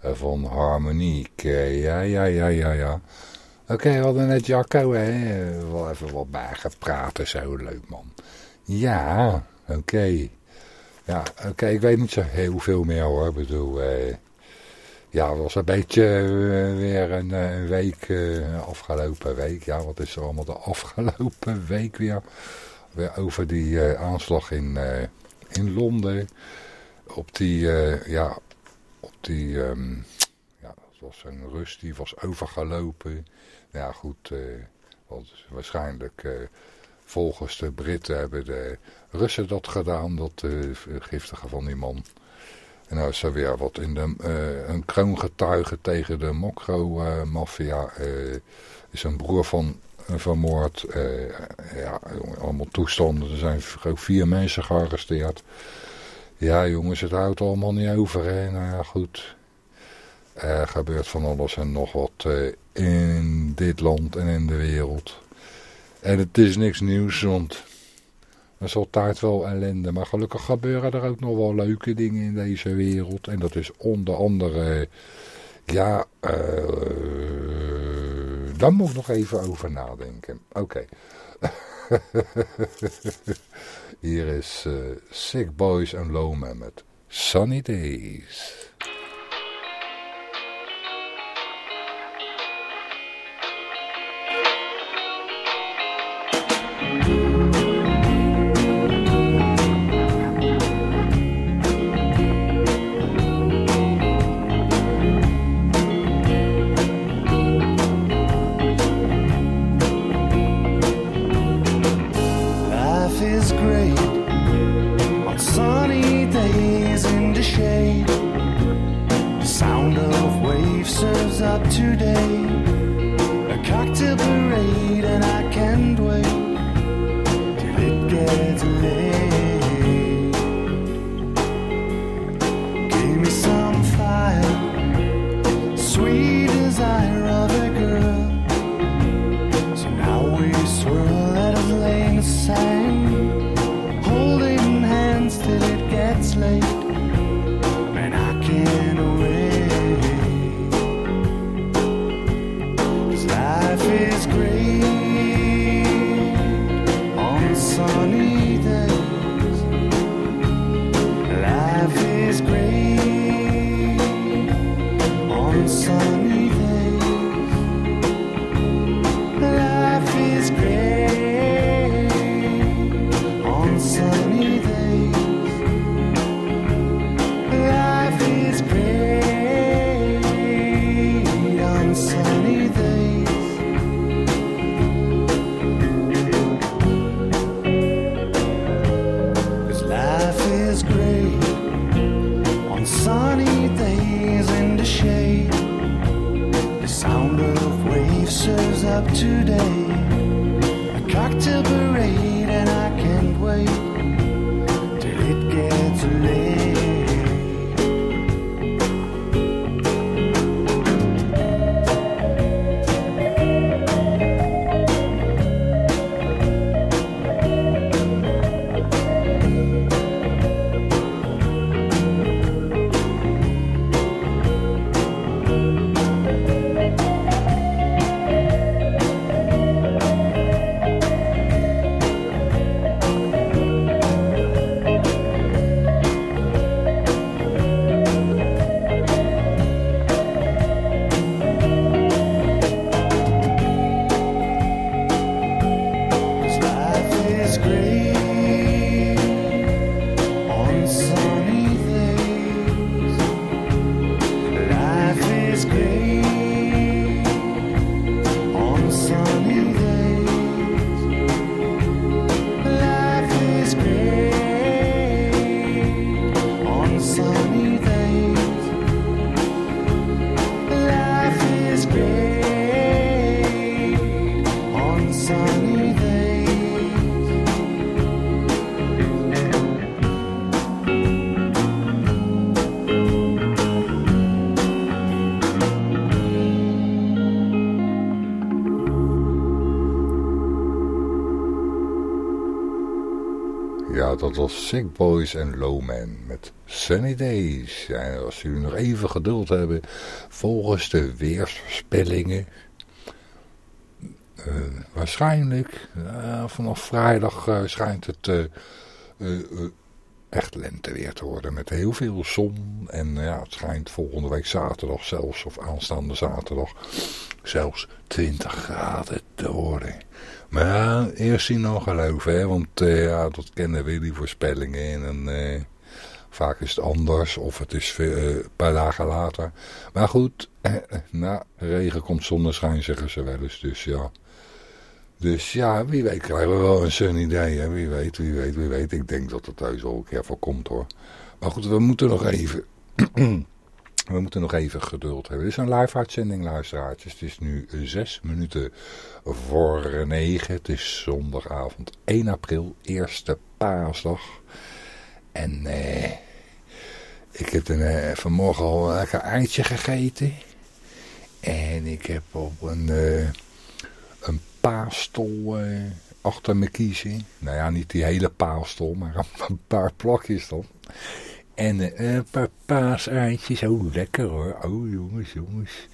Eh, van Harmoniek. Ja, ja, ja, ja, ja. Oké, we hadden net Jacco, hè. Wel even wat bijgepraat en zo. Leuk, man. Ja, oké. Ja, oké, ik weet niet zo heel veel meer, hoor. Ik bedoel, eh, ja, het was een beetje eh, weer een, eh, week, afgelopen week. Ja, wat is er allemaal de afgelopen week weer? Weer over die aanslag in, in Londen op die, uh, ja, op die, um, ja, dat was een rust, die was overgelopen. Ja goed, uh, want waarschijnlijk uh, volgens de Britten hebben de Russen dat gedaan, dat giftige van die man. En nou is er weer wat in de, een kroongetuige tegen de Mokro-maffia, is een broer van vermoord. ja, allemaal toestanden. Er zijn ook vier mensen gearresteerd. Ja jongens, het houdt allemaal niet over. Hè? Nou ja, goed. Er gebeurt van alles en nog wat uh, in dit land en in de wereld. En het is niks nieuws, want er is altijd wel ellende. Maar gelukkig gebeuren er ook nog wel leuke dingen in deze wereld. En dat is onder andere... Ja, uh, daar moet ik nog even over nadenken. Oké. Hier is uh, Sick Boys and Low met Sunny Days. Sunny days. Sick Boys en Lowman met Sunny Days. En als jullie nog even geduld hebben, volgens de weersvoorspellingen... eh, waarschijnlijk eh, vanaf vrijdag eh, schijnt het echt lenteweer te worden met heel veel zon. En ja, het schijnt volgende week zaterdag zelfs, of aanstaande zaterdag, zelfs 20 graden te worden. Maar ja, eerst zien dan geloven, hè, want eh, ja, dat kennen we, die voorspellingen. En eh, vaak is het anders, of het is eh, een paar dagen later. Maar goed, na regen komt zonneschijn, zeggen ze wel eens, dus ja... Dus ja, wie weet krijgen we wel een sunny day. Wie weet, wie weet, wie weet. Ik denk dat het thuis wel een keer voorkomt hoor. Maar goed, we moeten nog even... we moeten nog even geduld hebben. Dit is een live uitzending, luisteraartjes. Het is nu zes minuten voor negen. Het is zondagavond 1 april, eerste paasdag. En eh, ik heb een, eh, vanmorgen al een lekker eitje gegeten. En ik heb op een... eh, een paastol eh, achter me kiezen. Nou ja, niet die hele paastol, maar een, paar plakjes dan. En eh, een paar paaseitjes. Oh, lekker hoor. Oh, jongens, jongens.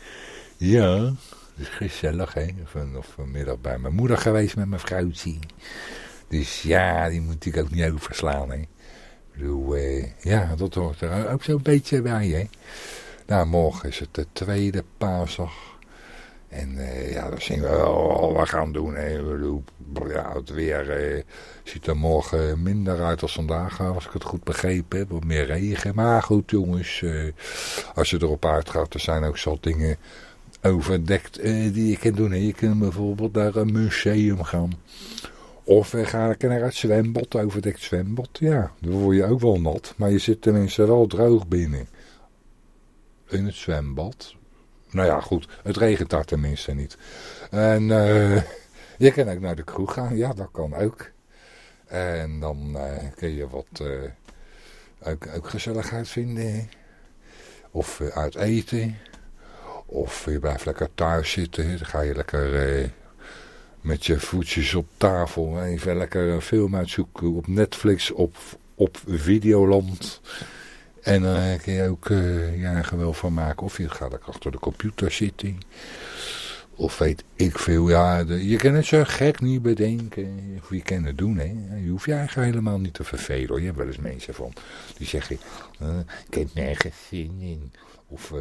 Ja, dat is gezellig, hè. Van, of vanmiddag bij mijn moeder geweest met mijn vrouwtje. Dus ja, die moet ik ook niet overslaan, hè. Bedoel, eh, ja, dat hoort er ook zo'n beetje bij, hè. Nou, morgen is het de tweede paasdag. En eh, ja, dat zien we wel wat gaan doen. Hè. Ja, het weer eh, ziet er morgen minder uit als vandaag, als ik het goed begrepen heb. Wat meer regen. Maar goed jongens, eh, als je erop uitgaat, er zijn ook zo dingen overdekt eh, die je kan doen. Hè. Je kunt bijvoorbeeld naar een museum gaan. Of we gaan naar het zwembad, overdekt zwembad. Ja, dan word je ook wel nat. Maar je zit tenminste wel droog binnen. In het zwembad. Nou ja, goed. Het regent daar tenminste niet. En eh, je kan ook naar de kroeg gaan. Ja, dat kan ook. En dan uh, kun je wat uh, ook, ook, gezelligheid vinden. Of uit eten. Of je blijft lekker thuis zitten. Dan ga je lekker met je voetjes op tafel. Even lekker een film uitzoeken op Netflix, op, op Videoland. En dan kun je ook uh, ja, geweld van maken. Of je gaat achter de computer zitten. Of weet ik veel. Ja, je kan het zo gek niet bedenken. Of je kan het doen. Hè. Je hoeft je eigenlijk helemaal niet te vervelen. Je hebt wel eens mensen van. Die zeggen. Ik heb nergens zin in. Of. Uh,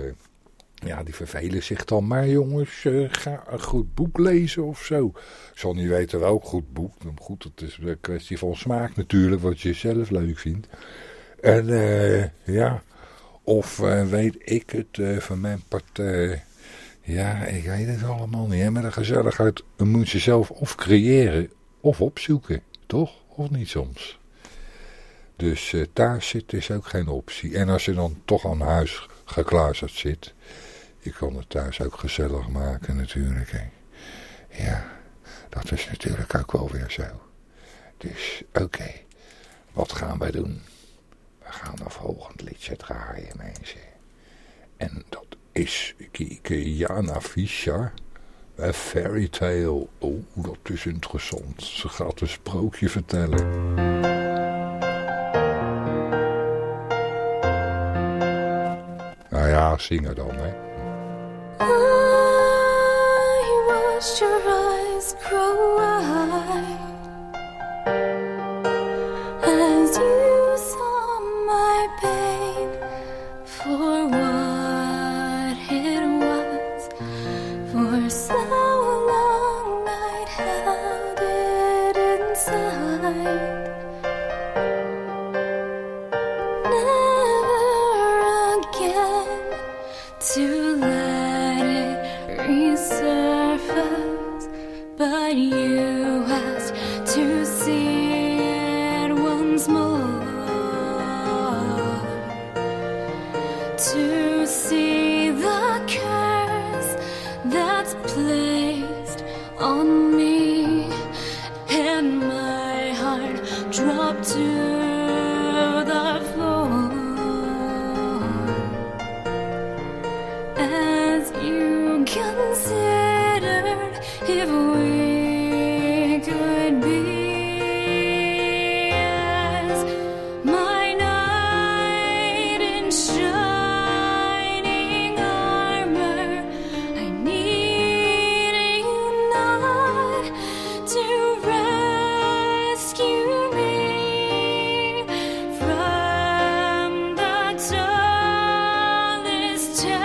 ja, die vervelen zich dan. Maar jongens, uh, ga een goed boek lezen of zo. Ik zal niet weten welk goed boek. Goed, het is een kwestie van smaak natuurlijk. Wat je zelf leuk vindt. En uh, ja, of uh, weet ik het uh, van mijn partij. ja, ik weet het allemaal niet. Hè? Maar de gezelligheid moet je zelf of creëren of opzoeken. Toch? Of niet soms? Dus thuis zitten is ook geen optie. En als je dan toch aan huis gekluisterd zit. Je kan het thuis ook gezellig maken natuurlijk. Hè? Ja, dat is natuurlijk ook wel weer zo. Dus oké, wat gaan wij doen? Gaan een volgend liedje draaien, mensen. En dat is Jana Fischer. A Fairy Tale. Oh, dat is interessant. Ze gaat een sprookje vertellen. Nou ja, zingen dan, hè. I watched your eyes grow 찾아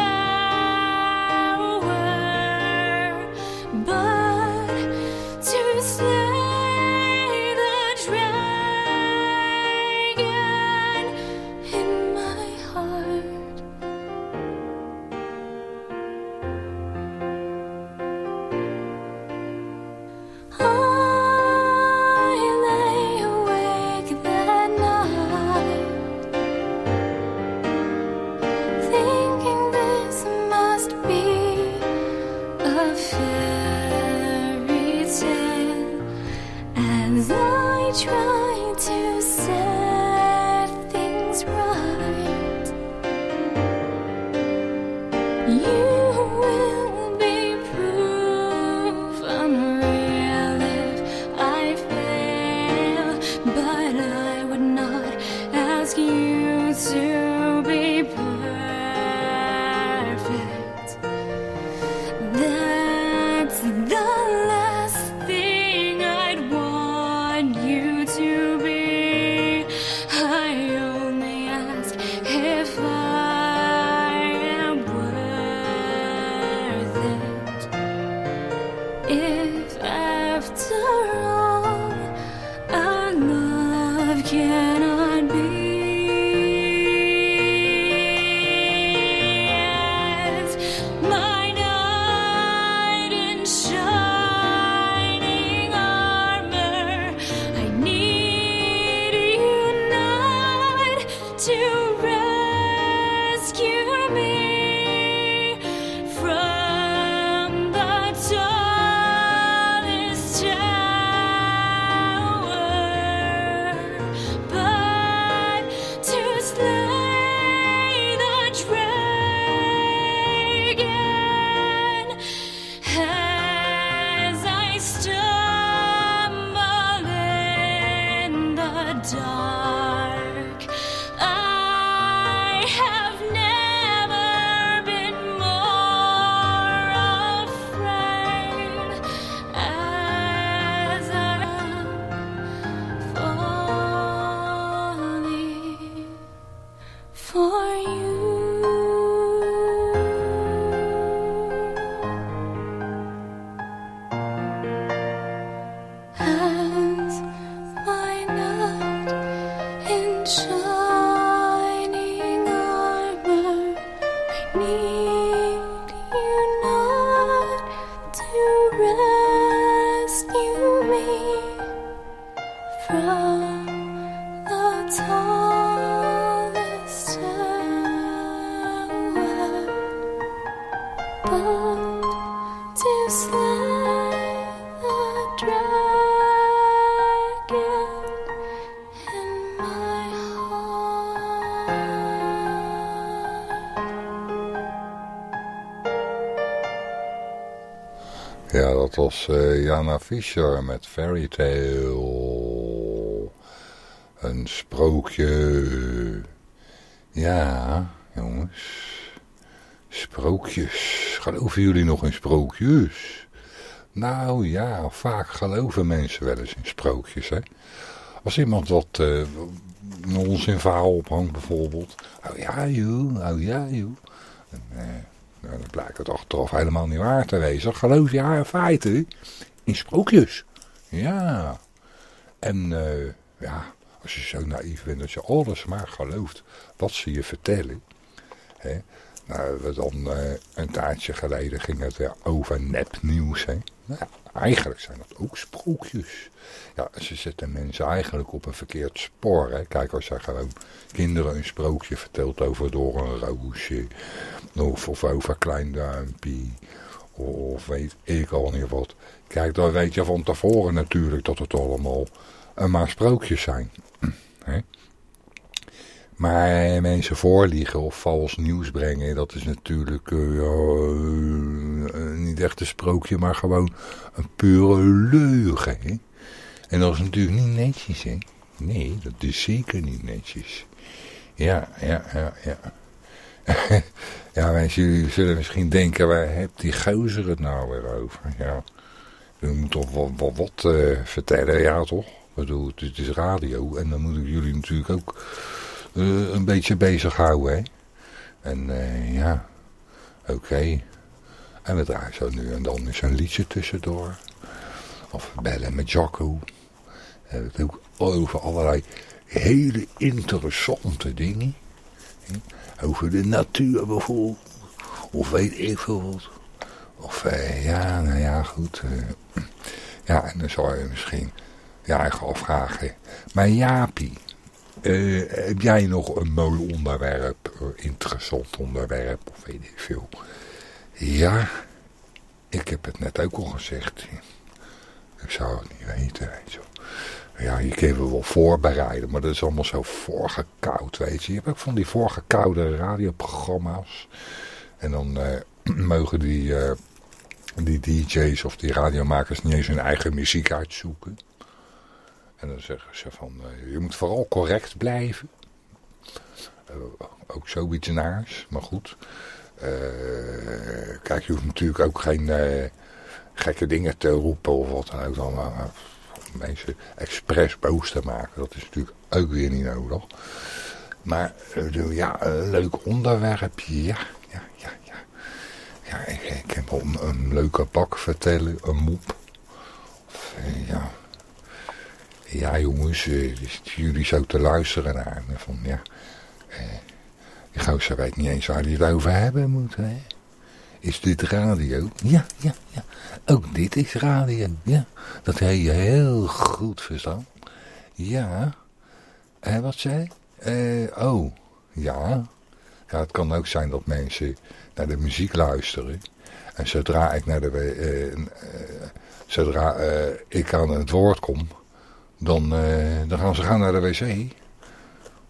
dat was eh, Jana Fischer met Fairy Tale. Een sprookje. Ja, jongens. Sprookjes. Geloven jullie nog in sprookjes? Nou ja, vaak geloven mensen wel eens in sprookjes, hè. Als iemand wat eh, een onzinverhaal ophangt bijvoorbeeld. Oh ja joh, oh ja joh. En, eh, nou, dan achteraf helemaal niet waar te wezen. Geloof je in feite in sprookjes. Ja. En eh, ja, als je zo naïef bent dat je alles maar gelooft wat ze je vertellen. Hè. Nou, dan eh, een tijdje geleden ging het over nepnieuws. Hè. Nou, eigenlijk zijn dat ook sprookjes. Ja, ze zetten mensen eigenlijk op een verkeerd spoor. Hè. Kijk, als je gewoon kinderen een sprookje vertelt over door een roosje. Of, of over klein duimpje. Of weet ik al niet wat. Kijk, dan weet je van tevoren natuurlijk dat het allemaal eh, maar sprookjes zijn. Maar mensen voorliegen of vals nieuws brengen, dat is natuurlijk eh, eh, niet echt een sprookje, maar gewoon een pure leugen. Hè? En dat is natuurlijk niet netjes, hè? Nee, dat is zeker niet netjes. Ja, ja, ja, ja. ja, mensen, jullie zullen misschien denken, waar heeft die gozer het nou weer over? Ja, u moet toch wel wat eh, vertellen, ja toch? Ik bedoel, het is radio en dan moet ik jullie natuurlijk ook eh, een beetje bezighouden, hè? En eh, ja, oké. En we draaien zo nu en dan eens een liedje tussendoor. Of bellen met Jacco. En het ook over allerlei hele interessante dingen. hè. Over de natuur bijvoorbeeld. Of weet ik veel wat. Of eh, ja, nou ja, goed. eh, ja, en dan zou je misschien je eigen afvragen. Maar Jaapie, eh, heb jij nog een mooi onderwerp, een interessant onderwerp, of weet ik veel? Ja, ik heb het net ook al gezegd. Ik zou het niet weten, je. Ja, je kunt het wel voorbereiden, maar dat is allemaal zo voorgekoud, weet je. Je hebt ook van die voorgekoude radioprogramma's. En dan eh, mogen die, eh, die DJ's of die radiomakers niet eens hun eigen muziek uitzoeken. En dan zeggen ze van, eh, je moet vooral correct blijven. Eh, ook zoiets naars, maar goed. Eh, kijk, je hoeft natuurlijk ook geen gekke dingen te roepen of wat dan ook. Dan, mensen expres boos te maken, dat is natuurlijk ook weer niet nodig. Maar ja, een leuk onderwerpje, ja, ja, ja, ja. Ik, ik heb een, leuke bak vertellen, een eh, ja, ja jongens, eh, jullie zo te luisteren naar. En Van, ja, eh, die gozer weet niet eens waar hij het over hebben moet, hè. Is dit radio? Ja, ja, ja. Ook dit is radio, ja. Dat heb je heel goed verstaan. Ja. En wat zei? Eh, oh, ja. Ja, het kan ook zijn dat mensen naar de muziek luisteren. En zodra ik naar de... eh, eh, zodra eh, ik aan het woord kom, dan, eh, dan gaan ze gaan naar de wc.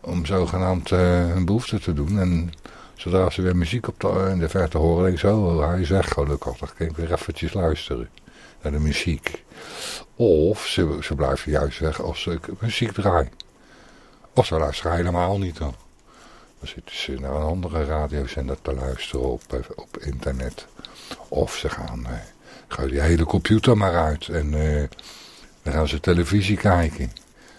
Om zogenaamd eh, hun behoefte te doen. En zodra ze weer muziek op de, in de verte horen, denk ik zo, hij is weg gelukkig. Dan kan ik weer eventjes luisteren naar de muziek. Of ze, ze blijven juist weg als ik muziek draai. Of ze luisteren helemaal niet dan. Dan zitten ze naar een andere radiozender te luisteren op, eh, op internet. Of ze gaan, eh, gooien die hele computer maar uit en eh, dan gaan ze televisie kijken.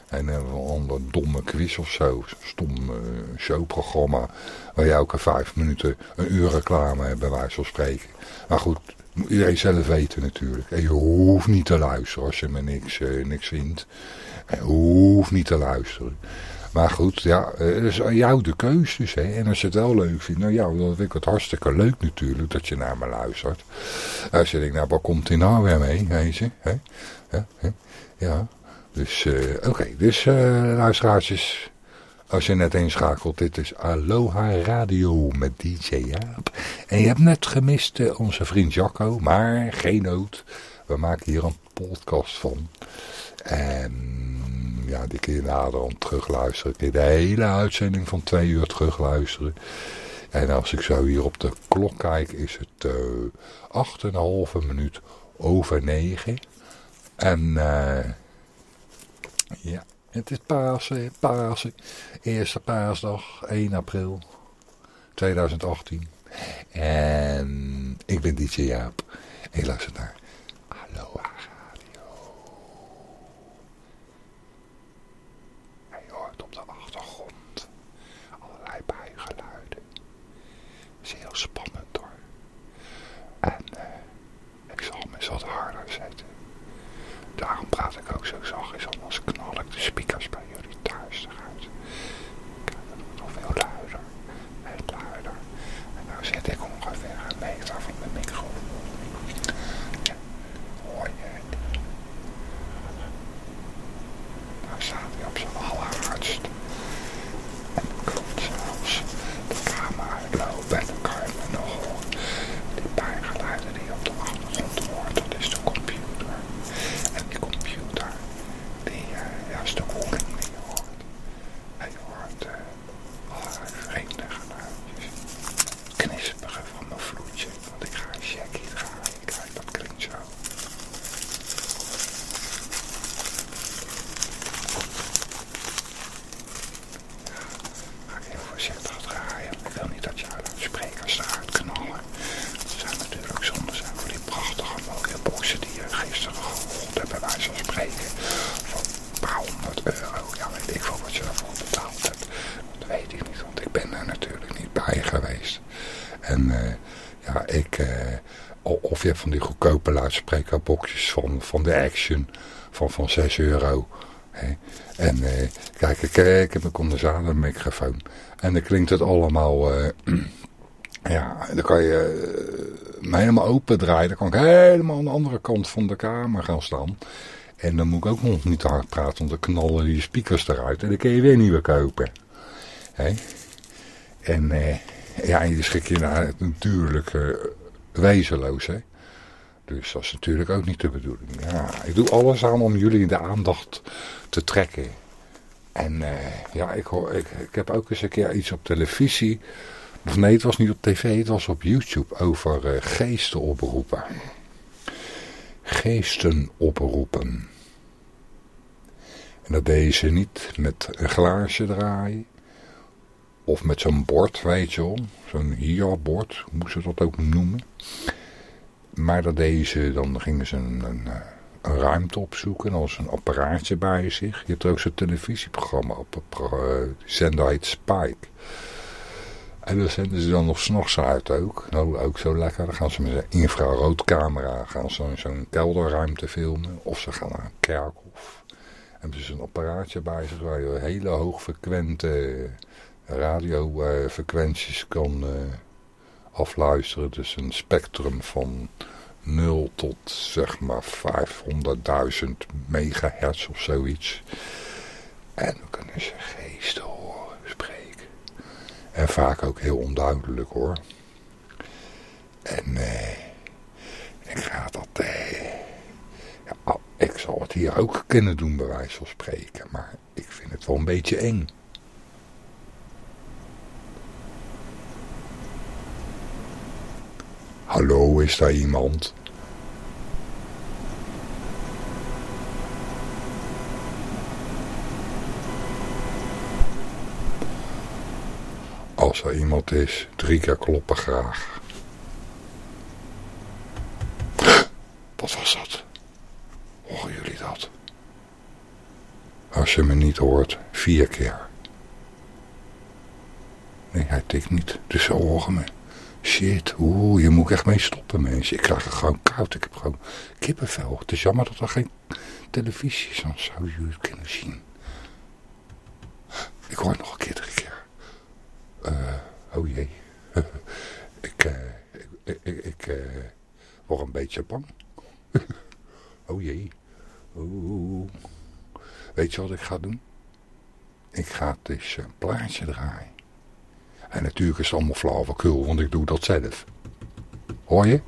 En hebben we een ander domme quiz of zo. Stom eh, showprogramma. Waar je elke vijf minuten een uur reclame hebt, bij wijze van spreken. Maar goed, moet iedereen zelf weten natuurlijk. En je hoeft niet te luisteren als je me niks, eh, niks vindt. Je hoeft niet te luisteren. Maar goed, ja, eh, het is aan jou de keus dus. Hè. En als je het wel leuk vindt, nou ja, dan vind ik het hartstikke leuk natuurlijk dat je naar me luistert. Als je denkt, nou, waar komt hij nou weer mee, weet je? Hè? Ja, dus eh, oké, dus uh, als je net inschakelt, dit is Aloha Radio met DJ Jaap. En je hebt net gemist uh, onze vriend Jacco, maar geen nood. We maken hier een podcast van. En ja, die kun je naderhand terugluisteren. Kun je de hele uitzending van twee uur terugluisteren. En als ik zo hier op de klok kijk, is het acht en een halve minuut over negen. En uh, ja, het is Pasen, Pasen. Eerste paasdag, 1 april 2018. En ik ben DJ Jaap. En je luistert naar Aloha Radio. En je hoort op de achtergrond allerlei bijgeluiden. Het is heel spannend hoor. En uh, ik zal me wat harder zetten. Daarom praat ik ook zo zachtjes, anders knal ik de speakers bij jullie thuis eruit. Kijk, dat wordt nog veel luider. Veel luider. En nou zit ik ongeveer een meter van de microfoon. Ja, hoor je het? Nou staat hij op zijn allerhardst. En dan komt zelfs de kamer uitlopen en dan kan je me nog horen. Die bijgeluiden die je op de achtergrond hoort, dat is de computer. En die computer, die, uh, ja, is de koeling die je hoort. En je hoort uh, allerlei vreemde geluidjes. Knisperen van mijn vloedje, want ik ga een checkie draaien. Kijk, dat klinkt zo. Ga ik heel voorzichtig draaien. Ik wil niet dat je uit de sprekers eruit knallen. Dat zijn natuurlijk zonde zijn voor die prachtige mooie boxen die je gisteren gehoord hebt bij wijze van spreken. Van een paar honderd euro. Ja, weet ik veel wat je daarvoor betaald hebt. Dat weet ik niet, want ik ben er natuurlijk niet bij geweest. En uh, ja, ik... Uh, of je hebt van die goedkope luidsprekerboxjes van, de Action van, van 6 euro. Hè. En uh, kijk, ik, ik heb een condensator microfoon. En dan klinkt het allemaal... Uh, ja, dan kan je uh, me helemaal open draaien. Dan kan ik helemaal aan de andere kant van de kamer gaan staan. En dan moet ik ook nog niet te hard praten, want dan knallen die speakers eruit. En dan kun je weer nieuwe kopen. Hè? En ja, en je schik je naar natuurlijk wezenloos, hè. Dus dat is natuurlijk ook niet de bedoeling. Ja, ik doe alles aan om jullie de aandacht te trekken. En uh, ja, ik, hoor, ik, ik heb ook eens een keer iets op televisie. Of nee, het was niet op tv, het was op YouTube over uh, geesten oproepen. Geesten oproepen. En dat deed ze niet met een glaasje draaien. Of met zo'n bord, weet je wel. Zo'n hierbord, hoe ze dat ook noemen. Maar dat deden ze, dan gingen ze een, een, een ruimte opzoeken. En als een apparaatje bij zich. Je hebt er ook zo'n televisieprogramma op. Op uh, zender heet Spike. En dat zenden ze dan nog s'nachts uit ook. Nou, ook zo lekker. Dan gaan ze met een infraroodcamera gaan ze in zo'n kelderruimte filmen. Of ze gaan naar een kerkhof. En hebben ze een apparaatje bij zich waar je hele hoogfrequente radiofrequenties kan uh, afluisteren. Dus een spectrum van 0 tot zeg maar 500.000 megahertz of zoiets. En dan kunnen ze geesten horen spreken. En vaak ook heel onduidelijk hoor. En eh, ik ga dat... Eh, ja, ik zal het hier ook kunnen doen bij wijze van spreken. Maar ik vind het wel een beetje eng. Hallo, is daar iemand? Als er iemand is, drie keer kloppen graag. Wat was dat? Horen jullie dat? Als je me niet hoort, vier keer. Nee, hij tikt niet, dus ze horen me. Shit, oeh, je moet echt mee stoppen mensen. Ik krijg er gewoon koud, ik heb gewoon kippenvel. Het is jammer dat er geen televisie is, dan zou je het kunnen zien. Ik hoor nog een keer, drie keer. Eh, oh jee. ik, eh, ik, ik, ik eh, word een beetje bang. oh jee. Oeh. Weet je wat ik ga doen? Ik ga dus een plaatje draaien. En natuurlijk is het allemaal flauwekul, want ik doe dat zelf. Hoor je?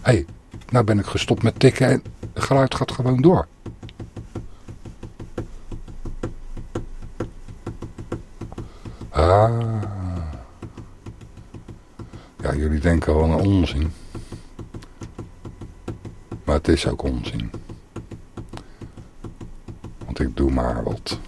Hé, hey, nou ben ik gestopt met tikken en het geluid gaat gewoon door. Ah. Ja, jullie denken wel een onzin. Maar het is ook onzin. Want ik doe maar wat.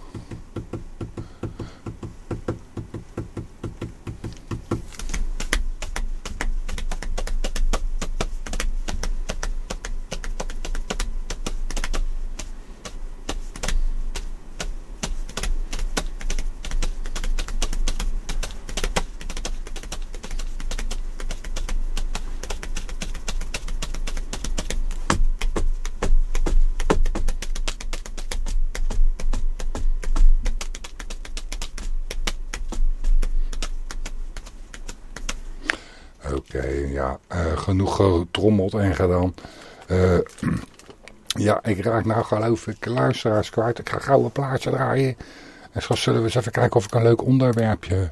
Genoeg getrommeld en gedaan. Eh, ja, ik raak nou geloof ik luisteraars kwijt. Ik ga gauw een plaatje draaien. En straks zullen we eens even kijken of ik een leuk onderwerpje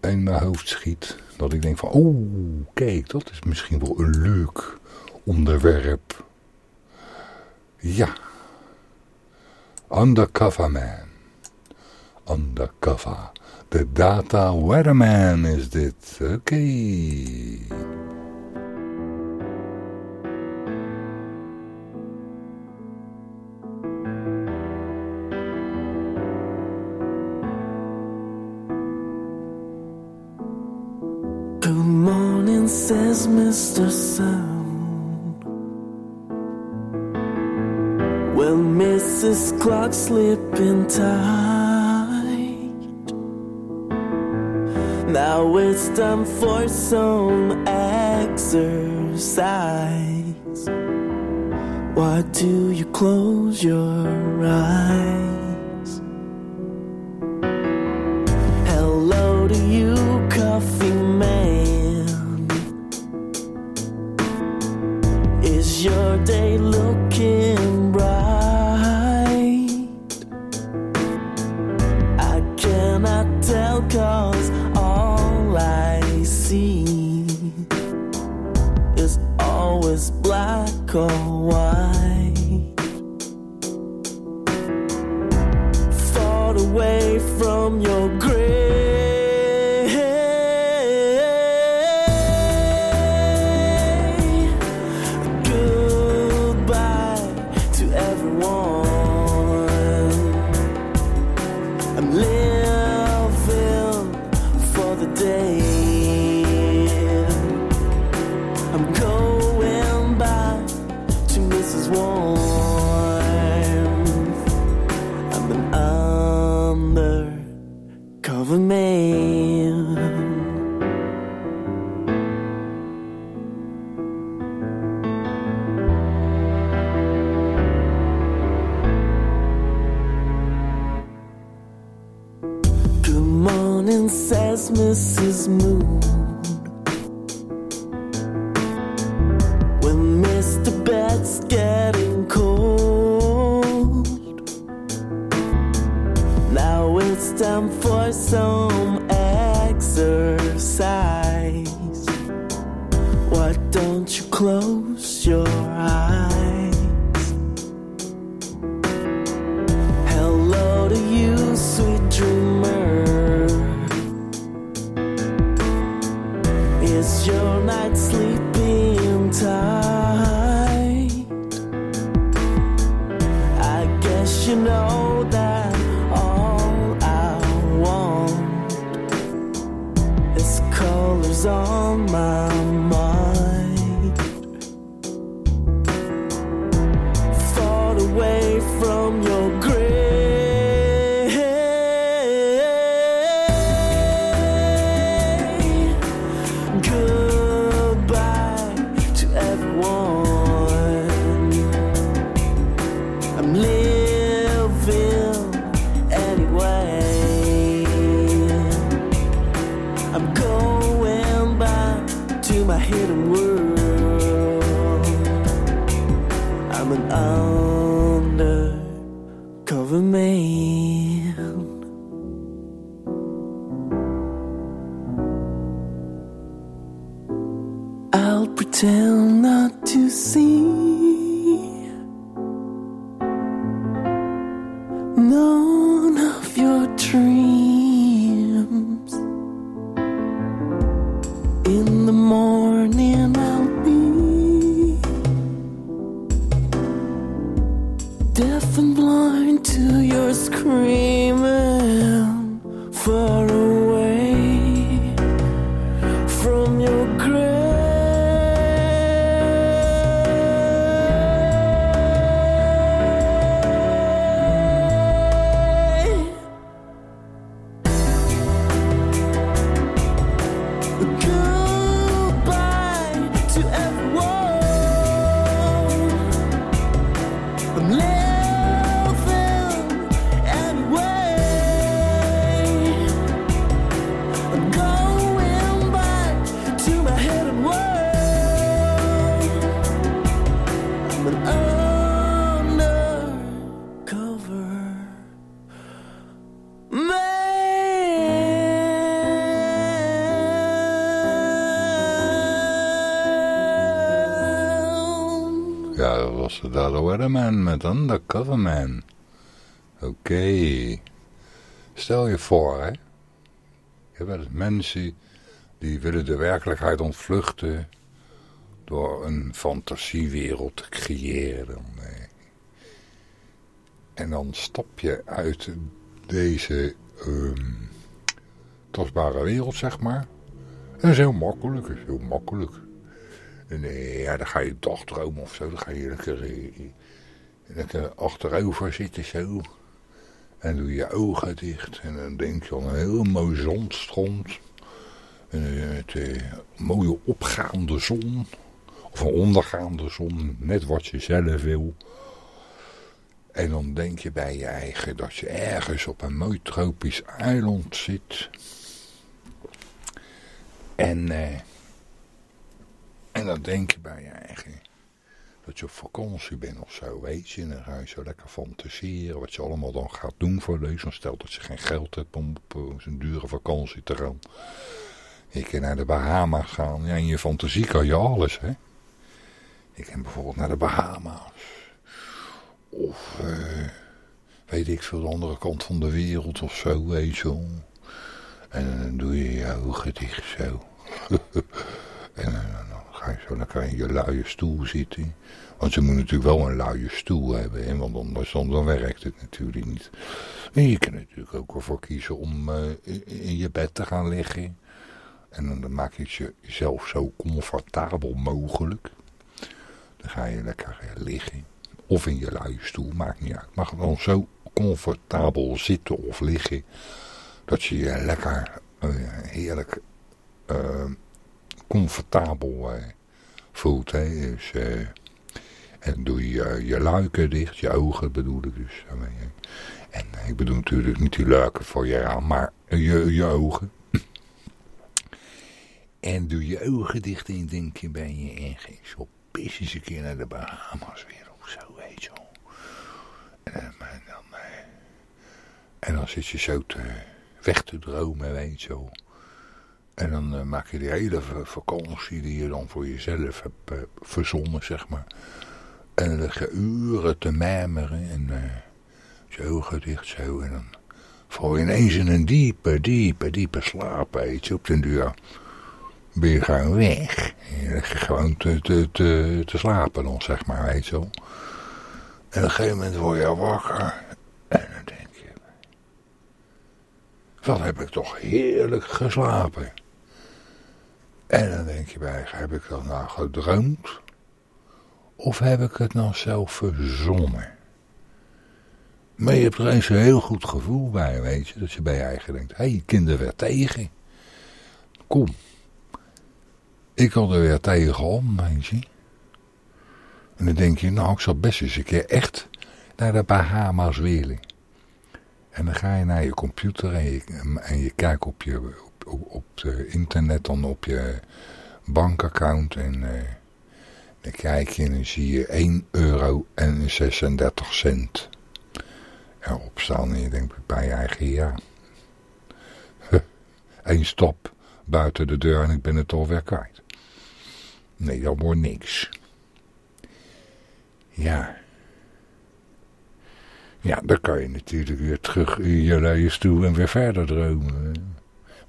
in mijn hoofd schiet. Dat ik denk van, oeh, kijk, dat is misschien wel een leuk onderwerp. Ja. Undercover Man. Undercover. De Data Weatherman is dit. Oké. Mr. Sun. Will Mrs. Clark slipping tight. Now it's time for some exercise. Why do you close your eyes? Dat Weatherman met Undercover Man. Oké. Stel je voor, hè. Je hebt mensen die willen de werkelijkheid ontvluchten door een fantasiewereld te creëren. eh. En dan stap je uit deze ehm, tastbare wereld, zeg maar. En dat is heel makkelijk, is heel makkelijk. En eh, ja, dan ga je dagdromen of zo. Dan ga je lekker, eh, lekker achterover zitten zo. En doe je ogen dicht. En dan denk je aan een heel mooi zandstrand. En eh, het eh, mooie opgaande zon. Of een ondergaande zon. Net wat je zelf wil. En dan denk je bij je eigen dat je ergens op een mooi tropisch eiland zit. En... eh en dan denk je bij je eigen dat je op vakantie bent of zo, weet je. En dan ga je zo lekker fantaseren wat je allemaal dan gaat doen voor deze. Dan dat je geen geld hebt om op eh, zo'n dure vakantie te gaan. Je kan naar de Bahama's gaan. Ja, in je fantasie kan je alles, hè. Je kan bijvoorbeeld naar de Bahama's. Of, eh, weet ik veel, de andere kant van de wereld of zo, weet je. En dan doe je je ogen dicht zo. en dan ga je zo lekker in je luie stoel zitten. Want je moet natuurlijk wel een luie stoel hebben, want anders dan, dan werkt het natuurlijk niet. En je kan natuurlijk ook ervoor kiezen om eh, in, je bed te gaan liggen. En dan, maak je jezelf zo comfortabel mogelijk. Dan ga je lekker eh, liggen. Of in je luie stoel, maakt niet uit. Maar dan zo comfortabel zitten of liggen. Dat je je lekker eh, heerlijk comfortabel eh, voelt. Hè? Dus, eh, en doe je je luiken dicht, je ogen bedoel ik dus. zo. En eh, ik bedoel natuurlijk niet die luiken voor je raam, maar je, je ogen. en doe je ogen dicht en denk je bij je ergens op pis eens een keer naar de Bahamas weer of zo, weet je wel. En, eh, maar dan, en dan zit je zo te, weg te dromen, weet je wel. En dan eh, maak je die hele va- vakantie die je dan voor jezelf hebt eh, verzonnen, zeg maar. En dan lig je uren te mijmeren en eh, je ogen dicht zo. En dan val je ineens in een diepe, diepe, diepe slaap, weet je. Op den duur ben je gewoon weg. En je je gewoon te, te, te, te slapen dan, zeg maar, weet je. En op een gegeven moment word je wakker. En dan denk je... Wat heb ik toch heerlijk geslapen. En dan denk je bij, heb ik dat nou gedroomd? Of heb ik het nou zelf verzonnen? Maar je hebt er eens een heel goed gevoel bij, weet je. Dat je bij je eigen denkt, hé, hey, kinder weer tegen. Kom. Ik had er weer tegenaan, weet je. En dan denk je, nou, ik zal best eens een keer echt naar de Bahama's willen. En dan ga je naar je computer en je, en je kijkt op je op, op, op het internet dan op je bankaccount en eh, dan kijk je en dan zie je 1 euro en 36 cent erop staan. En je denkt bij je eigen, ja, Eén stap buiten de deur en ik ben het alweer kwijt. Nee, dat wordt niks. Ja. Ja, dan kan je natuurlijk weer terug in je luie stoel en weer verder dromen.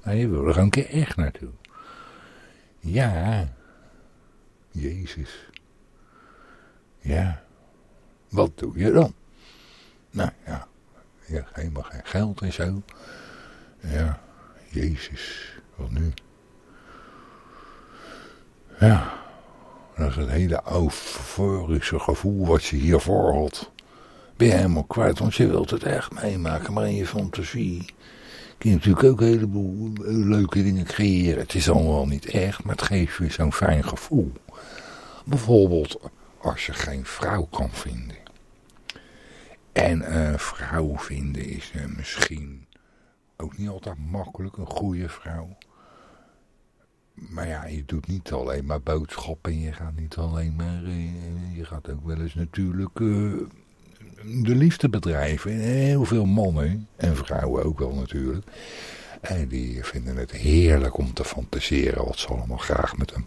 Maar je wil er een keer echt naartoe. Ja. Jezus. Ja. Wat doe je dan? Nou ja. Hebt helemaal geen geld en zo. Ja. Jezus. Wat nu? Ja. Dat is het hele euforische gevoel wat je hiervoor had. Ben je helemaal kwijt, want je wilt het echt meemaken. Maar in je fantasie kun je natuurlijk ook een heleboel leuke dingen creëren. Het is allemaal niet echt, maar het geeft je zo'n fijn gevoel. Bijvoorbeeld als je geen vrouw kan vinden. En een vrouw vinden is uh, misschien ook niet altijd makkelijk, een goede vrouw. Maar ja, je doet niet alleen maar boodschappen. Je gaat niet alleen maar... Uh, je gaat ook wel eens natuurlijk uh, de liefde bedrijven. Heel veel mannen en vrouwen ook wel natuurlijk. En die vinden het heerlijk om te fantaseren wat ze allemaal graag met een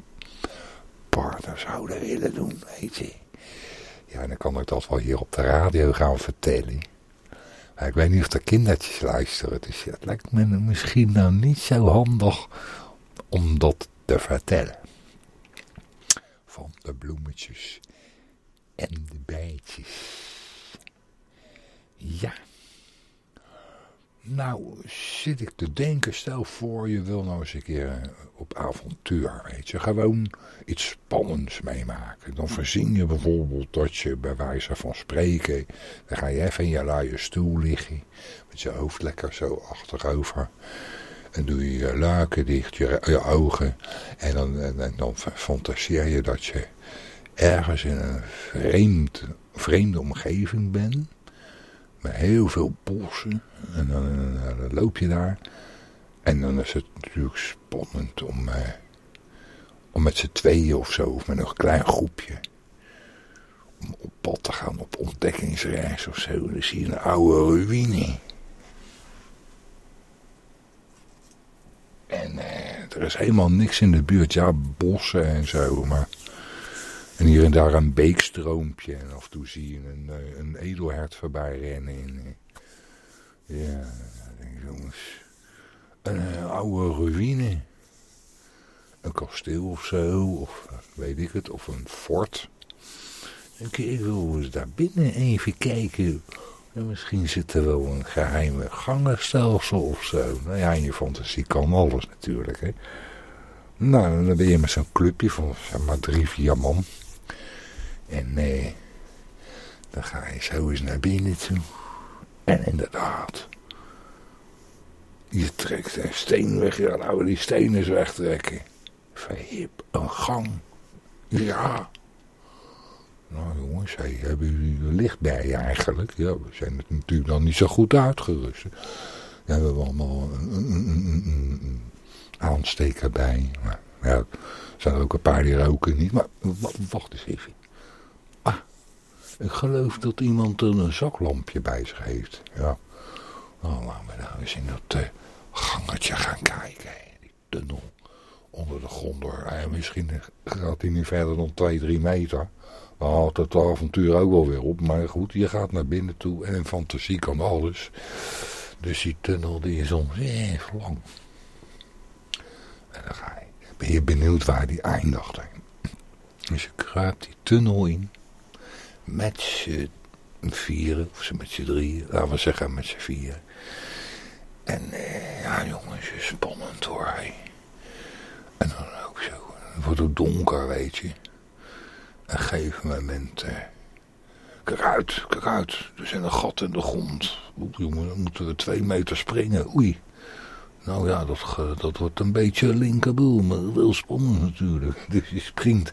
partner zouden willen doen, weet je. Ja, dan kan ik dat wel hier op de radio gaan vertellen. Maar ik weet niet of de kindertjes luisteren, dus het lijkt me misschien nou niet zo handig om dat te vertellen. Van de bloemetjes en de bijtjes. Ja. Nou, zit ik te denken, stel voor je wil nou eens een keer op avontuur, weet je. Gewoon iets spannends meemaken. Dan verzin je bijvoorbeeld dat je bij wijze van spreken, dan ga je even in je luie stoel liggen, met je hoofd lekker zo achterover. En doe je je luiken dicht, je, ogen. En dan, dan fantaseer je dat je ergens in een vreemd, vreemde omgeving bent. Heel veel bossen. En dan, dan, loop je daar. En dan is het natuurlijk spannend om, eh, om met z'n tweeën of zo, of met een klein groepje, om op pad te gaan op ontdekkingsreis of zo. Dan zie je een oude ruïne. En eh, er is helemaal niks in de buurt. Ja, bossen en zo, maar... En hier en daar een beekstroompje. En af en toe zie je een, eh, een edelhert voorbij rennen. En, ja, dan denk ik, jongens. Een uh, oude ruïne. Een kasteel of zo, of weet ik het, of een fort. Ik, ik wil eens daar binnen even kijken. En misschien zit er wel een geheime gangenstelsel of zo. Nou ja, in je fantasie kan alles natuurlijk, hè. Nou, dan ben je met zo'n clubje van zeg maar drie, vier man. En eh, dan ga je zo eens naar binnen toe. En inderdaad, je trekt een steen weg. Ja, nou, die steen is wegtrekken. Verhip, een gang. Ja. Nou jongens, hey, hebben jullie licht bij je eigenlijk? Ja, we zijn het natuurlijk dan niet zo goed uitgerust. Dan hebben we allemaal een, aansteker bij. Ja, er zijn er ook een paar die roken niet. Maar wacht eens even. Ik geloof dat iemand een zaklampje bij zich heeft. Ja. Nou, laten we nou eens in dat uh, gangetje gaan kijken. Die tunnel onder de grond door. Ja, misschien gaat hij niet verder dan 2, 3 meter. Dan houdt het avontuur ook wel weer op. Maar goed, je gaat naar binnen toe en fantasie kan alles. Dus die tunnel die is even lang. En dan ga je, ben je benieuwd waar die eindigt. Dus je kruipt die tunnel in. Met z'n vieren, of met z'n drieën. Laten we zeggen met z'n vieren. En eh, ja jongens, spannend hoor. En dan ook zo. Het wordt ook donker, weet je. En op een gegeven moment... Eh, kijk uit, kijk uit. Er zijn een gat in de grond. Oeh, jongen, dan moeten we twee meter springen. Oei. Nou ja, dat, dat wordt een beetje linkerboel, maar wel spannend natuurlijk. Dus je springt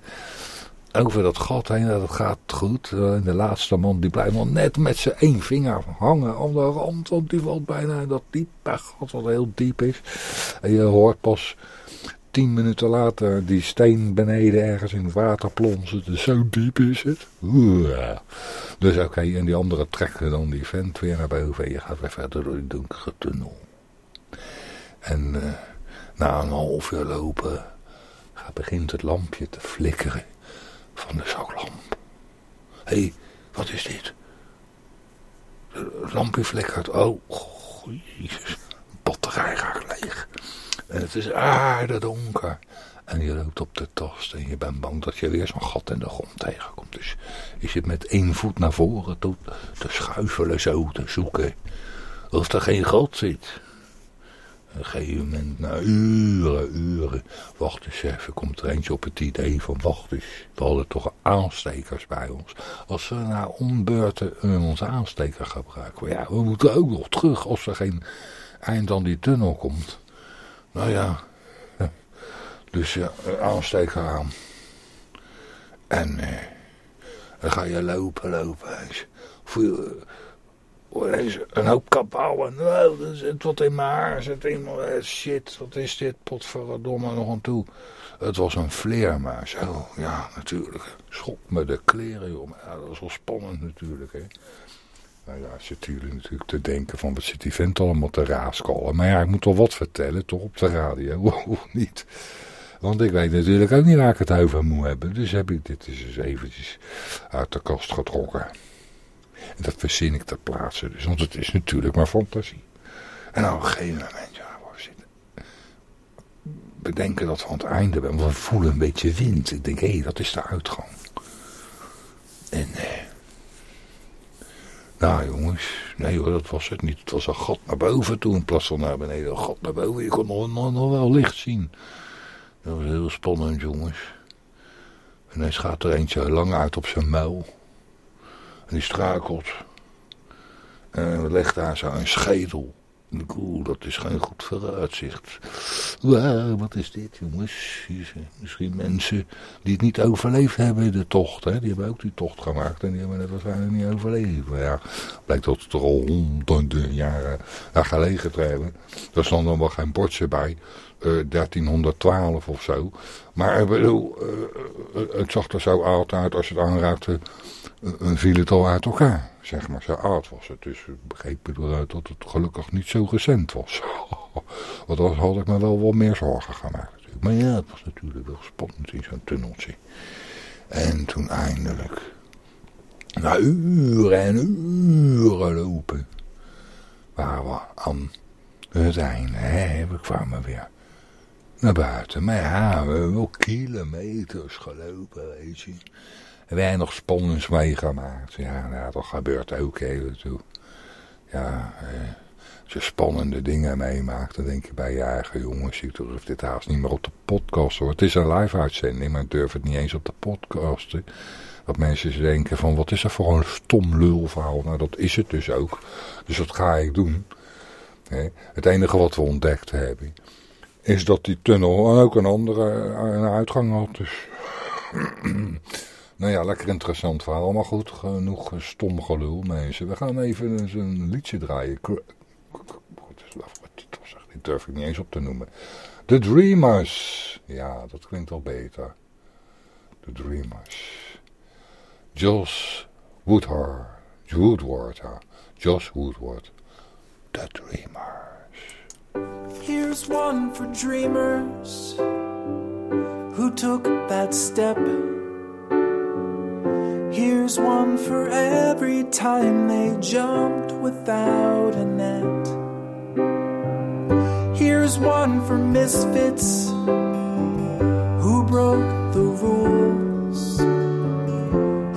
over dat gat heen, dat gaat goed. En de laatste man die blijft nog net met zijn één vinger hangen aan de rand, want die valt bijna in dat diepe gat wat heel diep is. En je hoort pas tien minuten later die steen beneden ergens in het water plonsen. Zo diep is het. Dus oké, en die andere trekken dan die vent weer naar boven. En je gaat weer verder door die donkere tunnel. En uh, na een half uur lopen begint het lampje te flikkeren van de zaklamp. Hé, hey, wat is dit? Het lampje flikkert. Oh, jezus. batterij raakt leeg. En het is aarde donker. En je loopt op de tost en je bent bang dat je weer zo'n gat in de grond tegenkomt. Dus je zit met één voet naar voren te, te schuifelen zo, te zoeken. Of er geen gat zit. Een gegeven moment, na uren, uren, wacht eens even, komt er eentje op het idee van, wacht eens, we hadden toch aanstekers bij ons. Als we nou ombeurten onze aansteker gebruiken, ja, we moeten ook nog terug als er geen eind aan die tunnel komt. Nou ja, dus ja, aansteker aan. En eh, dan ga je lopen, lopen. Voel je, een hoop kabaal en er zit wat in mijn haar. Zit iemand, eh, shit, wat is dit, potverdomme nog aan toe. Het was een vleermuis. Oh, ja, natuurlijk. Schop me de kleren, joh. Dat was wel spannend natuurlijk, hè. Nou ja, zit jullie natuurlijk te denken van, wat zit die vent allemaal te raaskallen. Maar ja, ik moet wel wat vertellen, toch, op de radio. Of niet? Want ik weet natuurlijk ook niet waar ik het over moet hebben. Dus heb ik dit eens eventjes uit de kast getrokken. En dat verzin ik ter plaatse. Dus, want het is natuurlijk maar fantasie. En op een gegeven moment, ja, we zitten. Bedenken dat we aan het einde zijn. We voelen een beetje wind. Ik denk, hé, hey, dat is de uitgang. En, eh. Nou jongens, nee hoor, dat was het niet. Het was een gat naar boven toen, in plaats van naar beneden. Een gat naar boven, je kon nog, nog, nog wel licht zien. Dat was heel spannend jongens. En hij gaat er eentje lang uit op zijn muil. En die struikelt. En legt daar zo een schedel. Oeh, dat is geen goed vooruitzicht. Wauw, wat is dit, jongens? Misschien mensen die het niet overleefd hebben, de tocht. Hè? Die hebben ook die tocht gemaakt en die hebben het waarschijnlijk niet overleefd. Ja, blijkt dat het er al honderden jaren gelegen te hebben. Er stond dan wel geen bordje bij. Uh, 1312 of zo. Maar bedoel, uh, het zag er zo oud uit als het aanraakte viel het al uit elkaar. Zeg maar, zo oud was het. Dus ik begreep eruit dat het gelukkig niet zo recent was. Want dan had ik me wel wat meer zorgen gemaakt. Maar ja, het was natuurlijk wel spannend in zo'n tunneltje. En toen eindelijk, na uren en uren lopen, waren we aan het einde. Hè, we kwamen weer naar buiten. Maar ja, we hebben wel kilometers gelopen, weet je. Nog spannends meegemaakt. Ja, nou, dat gebeurt ook heel toe. Ja, eh, als je spannende dingen meemaakt, dan denk je bij je eigen jongens, ik durf dit haast niet meer op de podcast hoor. Het is een live uitzending, maar ik durf het niet eens op de podcasten. Dat mensen denken van, wat is er voor een stom lulverhaal? Nou, dat is het dus ook. Dus dat ga ik doen. Het enige wat we ontdekt hebben, is dat die tunnel ook een andere een uitgang had. Dus nou ja, lekker interessant verhaal. Maar goed, genoeg stom gelul, mensen. We gaan even een liedje draaien. Die durf ik niet eens op te noemen. The Dreamers. Ja, dat klinkt al beter. The Dreamers. Josh Woodward. Woodward, ja. Josh Woodward. The Dreamers. Here's one for dreamers who took that step. Here's one for every time they jumped without a net. Here's one for misfits who broke the rules,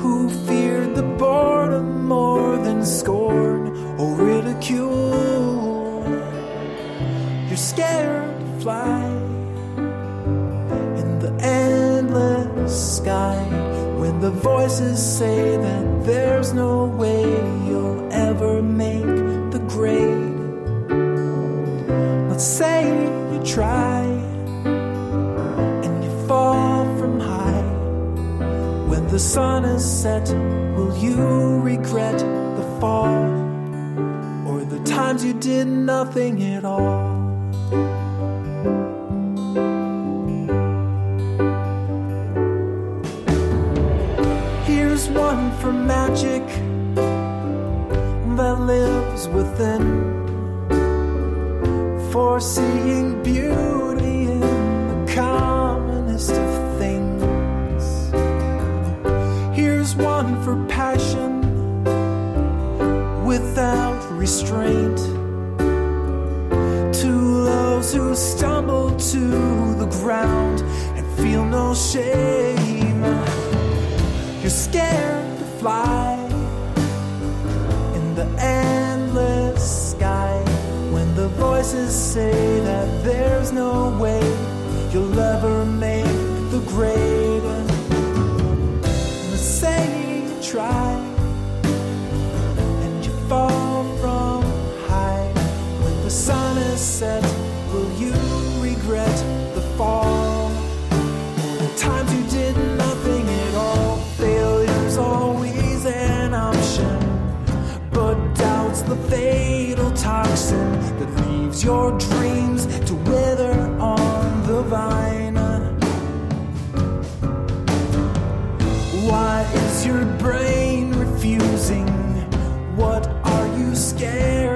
who feared the boredom more than scorn or ridicule. Scared to fly in the endless sky when the voices say that there's no way you'll ever make the grade. Let's say you try and you fall from high. When the sun is set, will you regret the fall or the times you did nothing at all? Here's one for magic that lives within, foreseeing beauty in the commonest of things. Here's one for passion without restraint to stumble to the ground and feel no shame. You're scared to fly in the endless sky when the voices say that there's no way you'll ever make the grade. Let's say you try and you fall from high when the sun is set. Will you regret the fall? The times you did nothing at all. Failure's always an option, but doubt's the fatal toxin that leaves your dreams to wither on the vine. Why is your brain refusing? What are you scared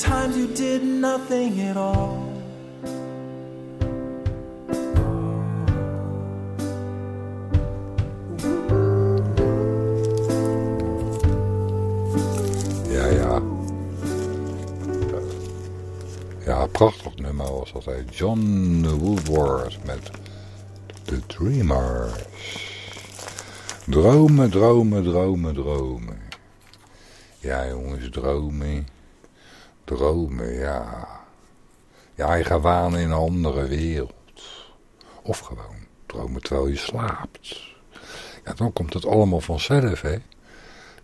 times you did nothing at all? Ja, ja. Ja, prachtig nummer was dat. hè. John Woodward met The Dreamers. Dromen, dromen, dromen, dromen. Ja, jongens, dromen. Dromen, ja. Je gaat wanen in een andere wereld. Of gewoon dromen terwijl je slaapt. Ja, dan komt het allemaal vanzelf, hè.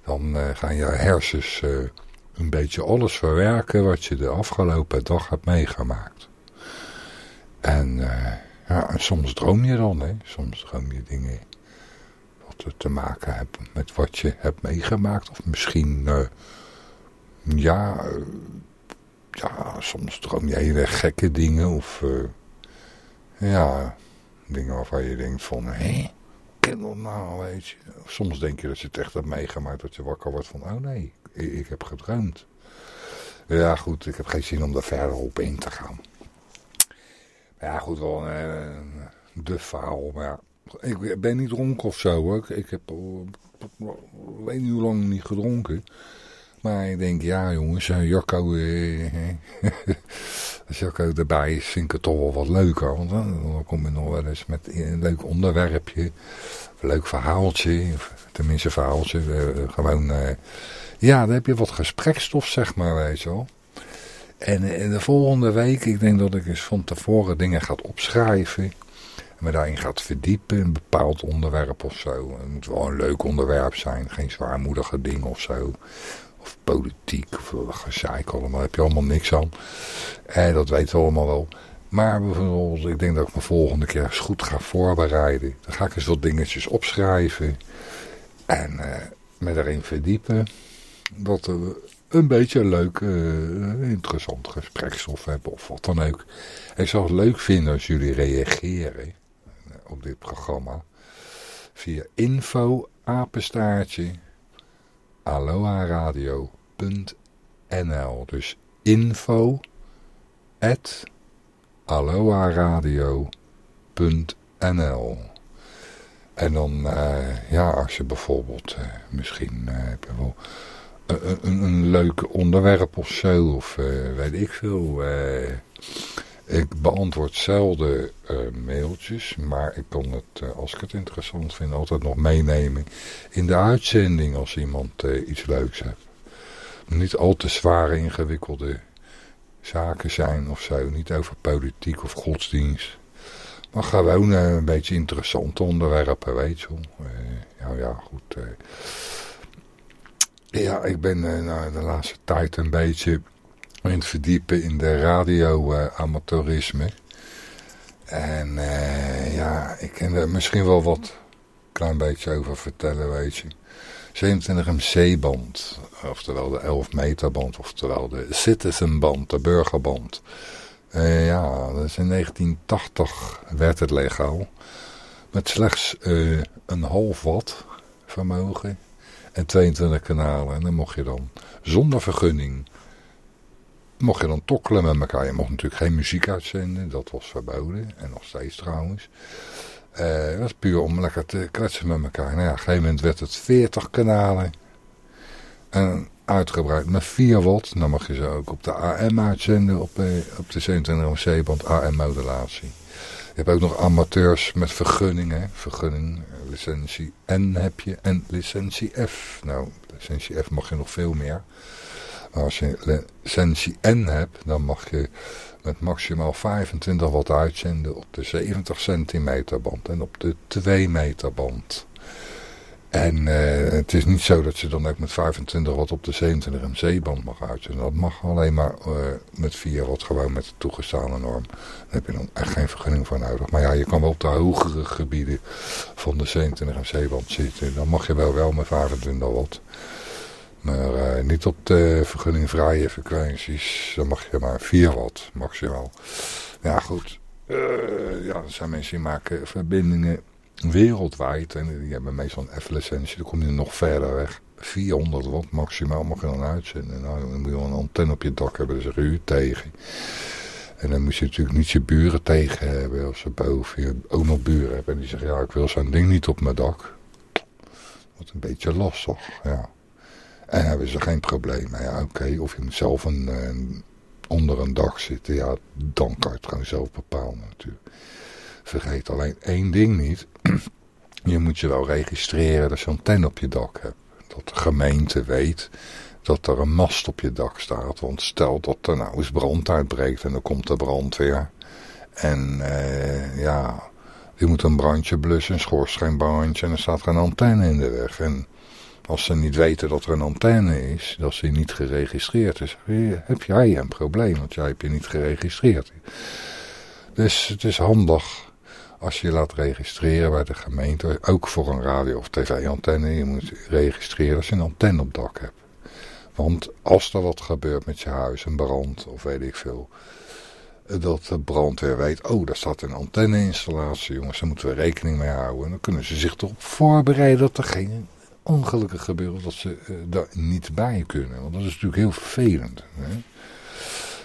Dan eh, gaan je hersens eh, een beetje alles verwerken wat je de afgelopen dag hebt meegemaakt. En, eh, ja, soms droom je dan, hè. Soms droom je dingen wat te maken hebben met wat je hebt meegemaakt. Of misschien, ja, ja, soms droom je hele gekke dingen. Of, eh, ja, dingen waarvan je denkt van, hé, ken nou, weet je. Soms denk je dat je het echt hebt meegemaakt, dat je wakker wordt van, oh nee, ik, heb gedroomd. Ja, goed, ik heb geen zin om daar verder op in te gaan. Ja, goed, wel een, een duf verhaal. Maar ik ben niet dronken of zo hoor. Ik, heb al, ik weet niet hoe lang niet gedronken. Maar ik denk, ja jongens, eh, Jacco, eh, als Jacco erbij is, vind ik het toch wel wat leuker. Want dan, kom je nog wel eens met een leuk onderwerpje, een leuk verhaaltje, tenminste verhaaltje, eh, gewoon, eh, ja, dan heb je wat gesprekstof, zeg maar, weet je wel. En de volgende week, ik denk dat ik eens van tevoren dingen ga opschrijven. En me daarin gaat verdiepen, een bepaald onderwerp of zo. Het moet wel een leuk onderwerp zijn, geen zwaarmoedige ding of zo. Of politiek, of gezeik allemaal, heb je allemaal niks aan. En dat weten we allemaal wel. Maar bijvoorbeeld, ik denk dat ik me volgende keer eens goed ga voorbereiden. Dan ga ik eens wat dingetjes opschrijven. En eh, me daarin verdiepen. Dat we een beetje een leuk, eh, interessant gesprekstof hebben of wat dan ook. Ik zou het leuk vinden als jullie reageren eh, op dit programma. Via info apenstaartje aloaradio.nl Dus info at En dan, eh, ja, als je bijvoorbeeld, eh, misschien heb je wel een, een, een leuk onderwerp of zo, of weet ik veel. Ik beantwoord zelden eh, mailtjes, maar ik kan het, eh, als ik het interessant vind, altijd nog meenemen in de uitzending als iemand eh, iets leuks heeft. Niet al te zware, ingewikkelde zaken zijn of zo. Niet over politiek of godsdienst. Maar gewoon een beetje interessante onderwerpen, weet je wel. Ja, ja, goed. Ja, ik ben nou, de laatste tijd een beetje in het verdiepen in de radio-amateurisme. en eh, ja, ik kan er misschien wel wat klein beetje over vertellen, weet je. 27 MC-band, oftewel de 11 meter band, oftewel de Citizen band, de burgerband. Eh, ja, is in 1980 werd het legaal. Met slechts eh, een half watt vermogen en 22 kanalen. En dan mocht je dan zonder vergunning, mocht je dan tokkelen met elkaar. Je mocht natuurlijk geen muziek uitzenden, dat was verboden. En nog steeds trouwens. Eh, dat was puur om lekker te kletsen met elkaar. Nou ja, op een gegeven moment werd het 40 kanalen. En uitgebreid met 4 watt. Dan mag je ze ook op de AM uitzenden, op, eh, op de 27 MC-band AM-modulatie. Je hebt ook nog amateurs met vergunningen. Vergunning, eh, licentie N heb je en licentie F. Nou, licentie F mag je nog veel meer. Als je licentie N hebt, dan mag je met maximaal 25 watt uitzenden op de 70 centimeter band en op de 2 meter band. En eh, het is niet zo dat je dan ook met 25 watt op de 27 MC-band mag uitzenden. Dat mag alleen maar eh, met 4 watt gewoon met de toegestane norm. Daar heb je dan echt geen vergunning voor nodig. Maar ja, je kan wel op de hogere gebieden van de 27 MC-band zitten. Dan mag je wel wel met 25 watt. Maar eh, niet op de vergunningvrije frequenties. Dan mag je maar 4 watt maximaal. Ja goed. Eh, ja, er zijn mensen die maken verbindingen wereldwijd. En die hebben meestal een F-licentie. Dan kom je nog verder weg. 400 watt maximaal mag je dan uitzenden. Nou, dan moet je wel een antenne op je dak hebben. Zeg je u tegen. En dan moet je natuurlijk niet je buren tegen hebben. Als ze boven je ook nog buren hebben. En die zeggen, ja, ik wil zo'n ding niet op mijn dak. Wordt een beetje lastig, ja. En hebben ze geen probleem. Ja, oké. Of je moet zelf een, onder een dak zitten. Ja, dan kan je het gewoon zelf bepalen natuurlijk. Vergeet alleen één ding niet. Je moet je wel registreren dat je een antenne op je dak hebt. Dat de gemeente weet dat er een mast op je dak staat. Want stel dat er nou eens brand uitbreekt en dan komt de brandweer. En eh, ja, die moet een brandje blussen, een schoorsteenbrandje en er staat geen antenne in de weg. En als ze niet weten dat er een antenne is, dat ze niet geregistreerd is, heb jij een probleem, want jij hebt je niet geregistreerd. Dus het is handig als je laat registreren bij de gemeente, ook voor een radio- of tv-antenne. Je moet registreren als je een antenne op dak hebt. Want als er wat gebeurt met je huis, een brand of weet ik veel, dat de brandweer weet, oh, daar staat een antenneinstallatie, jongens, daar moeten we rekening mee houden. En dan kunnen ze zich erop voorbereiden dat er geen ongelukken gebeuren, dat ze eh, daar niet bij kunnen. Want dat is natuurlijk heel vervelend. Hè?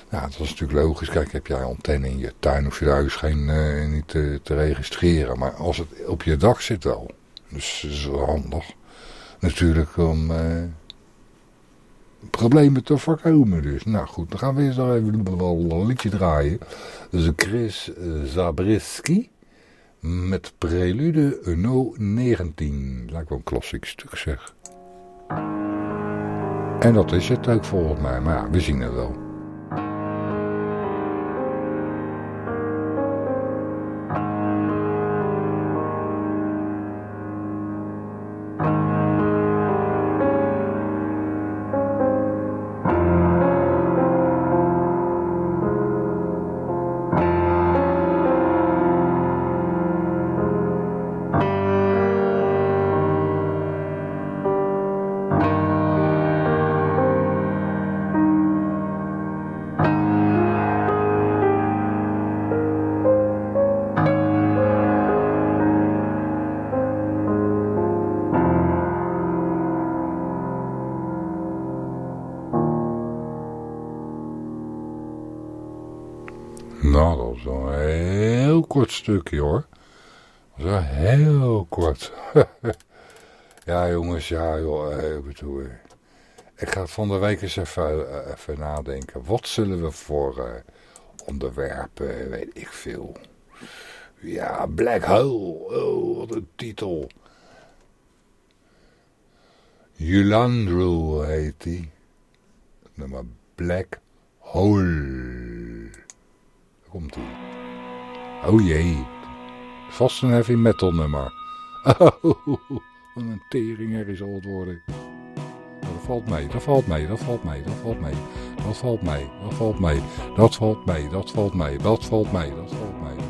Ja, dat is natuurlijk logisch. Kijk, heb jij antenne in je tuin, hoef je de huis geen, eh, niet te, registreren. Maar als het op je dak zit wel. Dus is wel handig. Natuurlijk om eh, problemen te voorkomen dus. Nou goed, dan gaan we eens nog even een liedje draaien. Dus Chris Zabriskie met Prelude No 19. Lijkt wel een klassiek stuk zeg. En dat is het ook volgens mij. Maar ja, we zien het wel. Wel een heel kort stukje hoor. Dat wel heel kort. ja jongens, ja joh, eh, ik eh, ik ga van de week eens even, eh, even nadenken. Wat zullen we voor onderwerpen, weet ik veel. Ja, Black Hole, oh wat een titel. Yulandru heet die. Nummer Black Hole. Komt ie. Oh jee. Vast een heavy metal nummer. Oh, een tering is al het worden. Dat valt mee, dat valt mee, dat valt mij, dat valt mee. Dat valt mij, dat valt mij, Dat valt mij, dat valt mij, dat valt mij. dat valt mee.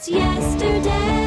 it's yesterday.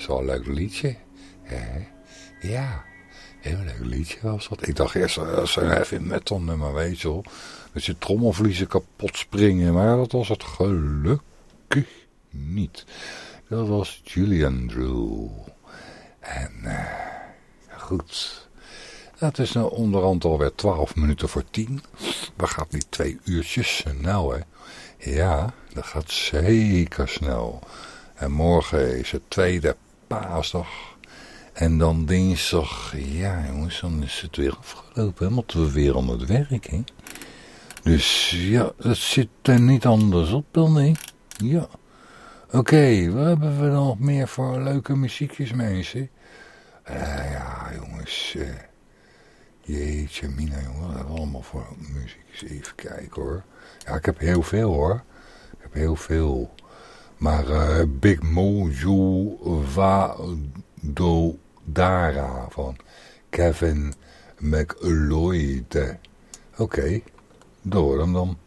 is wel een leuk liedje. Hè? Ja, heel leuk liedje was dat. Ik dacht eerst, dat is een heavy metal nummer, weet je wel. Je trommelvliezen kapot springen, maar dat was het gelukkig niet. Dat was Julian Drew. En eh, goed, dat is nou onderhand alweer 12 minuten voor 10. Waar gaat niet twee uurtjes snel, hè? Ja, dat gaat zeker snel. En morgen is het tweede paasdag. En dan dinsdag, ja jongens, dan is het weer afgelopen. Hè? Moeten we weer aan het werk, hè? Dus ja, dat zit er niet anders op dan, hè? Ja. Oké, wat hebben we nog meer voor leuke muziekjes, mensen? Eh, ja, jongens. eh, jeetje, Mina, jongen. Wat hebben we allemaal voor muziek? Eens even kijken, hoor. Ja, ik heb heel veel, hoor. Ik heb heel veel. Maar eh, Big Mojo Vadodara van Kevin McLeod. Oké, door hem dan.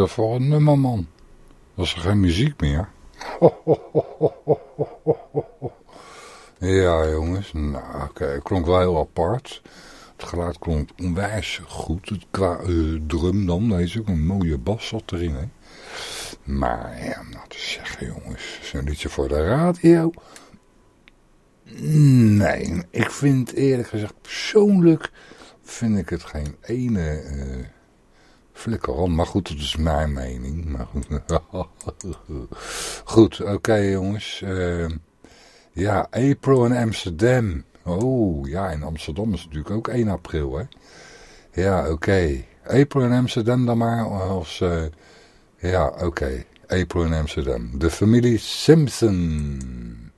Dat voor een nummer, man? Was er geen muziek meer? Ja, jongens. Nou, oké. Het klonk wel heel apart. Het geluid klonk onwijs goed. Het, qua eh, drum dan, deze ook een mooie bas zat erin, hè. Maar, ja, nou te zeggen, jongens. Zo'n liedje voor de radio. Nee, ik vind eerlijk gezegd, persoonlijk vind ik het geen ene... eh, Flikker on, maar goed, dat is mijn mening. Maar goed, goed oké jongens. Eh, ja, April in Amsterdam. Oh, ja, in Amsterdam is natuurlijk ook 1 april, hè. Ja, oké. April in Amsterdam dan maar als... eh, ja, oké. April in Amsterdam. De familie Simpson.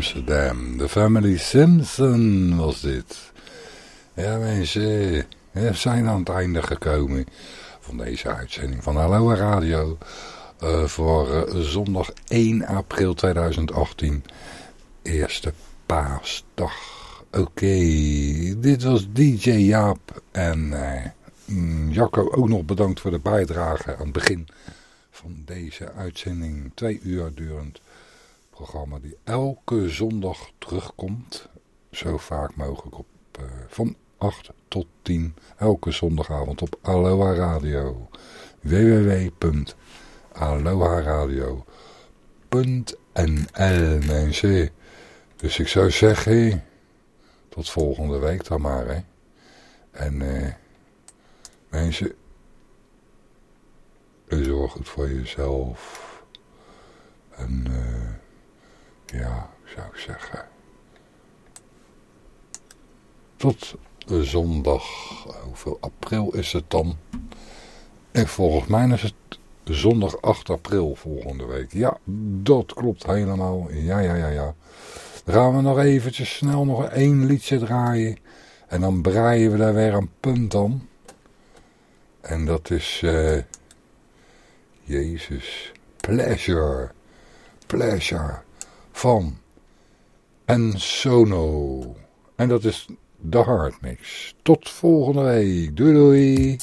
Amsterdam. De Family Simpson was dit. Ja mensen, we zijn aan het einde gekomen van deze uitzending van Hallo Radio. eh, voor eh, zondag 1 april 2018. Eerste paasdag. Oké, dit was DJ Jaap en mm, Jacco ook nog bedankt voor de bijdrage aan het begin van deze uitzending. Twee uur durend die elke zondag terugkomt. Zo vaak mogelijk op eh, van 8 tot 10. Elke zondagavond op Aloha Radio. www.aloharadio.nl mensen. Dus ik zou zeggen, tot volgende week dan maar hè. En eh, mensen, zorg goed voor jezelf. En eh, ja, zou ik zeggen. Tot zondag. Hoeveel april is het dan? En volgens mij is het zondag 8 april volgende week. Ja, dat klopt helemaal. Ja, ja, ja, ja. Dan gaan we nog eventjes snel nog één liedje draaien. En dan breien we daar weer een punt aan. En dat is... eh Jezus. Pleasure. Pleasure. Van. En Sono. En dat is de Hardmix. Tot volgende week. Doei doei.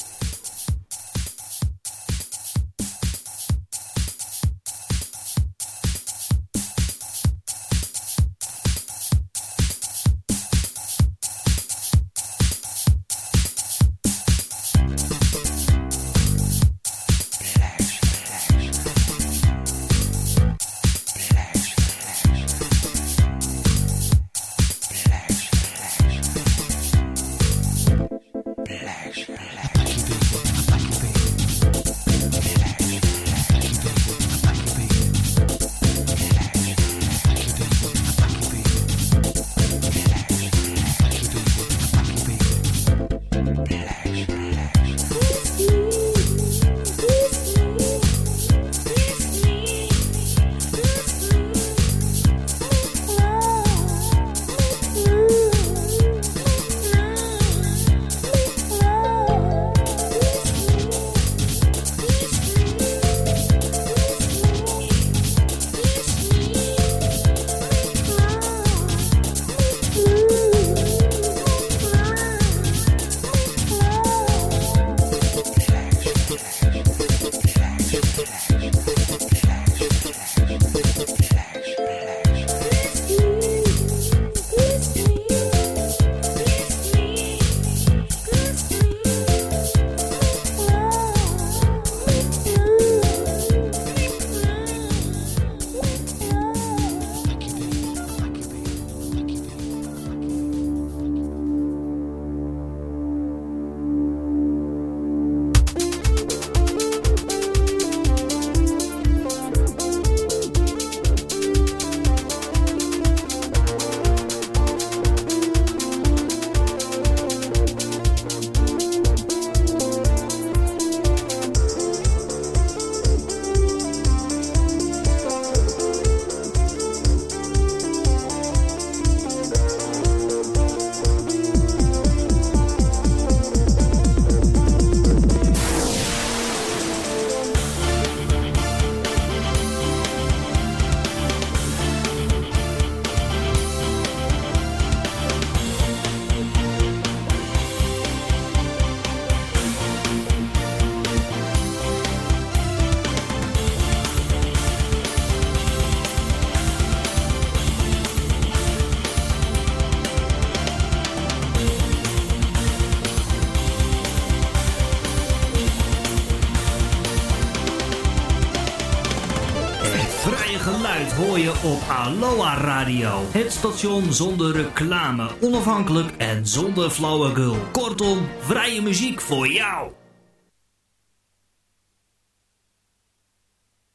Het station zonder reclame, onafhankelijk en zonder flauwekul. Kortom, vrije muziek voor jou.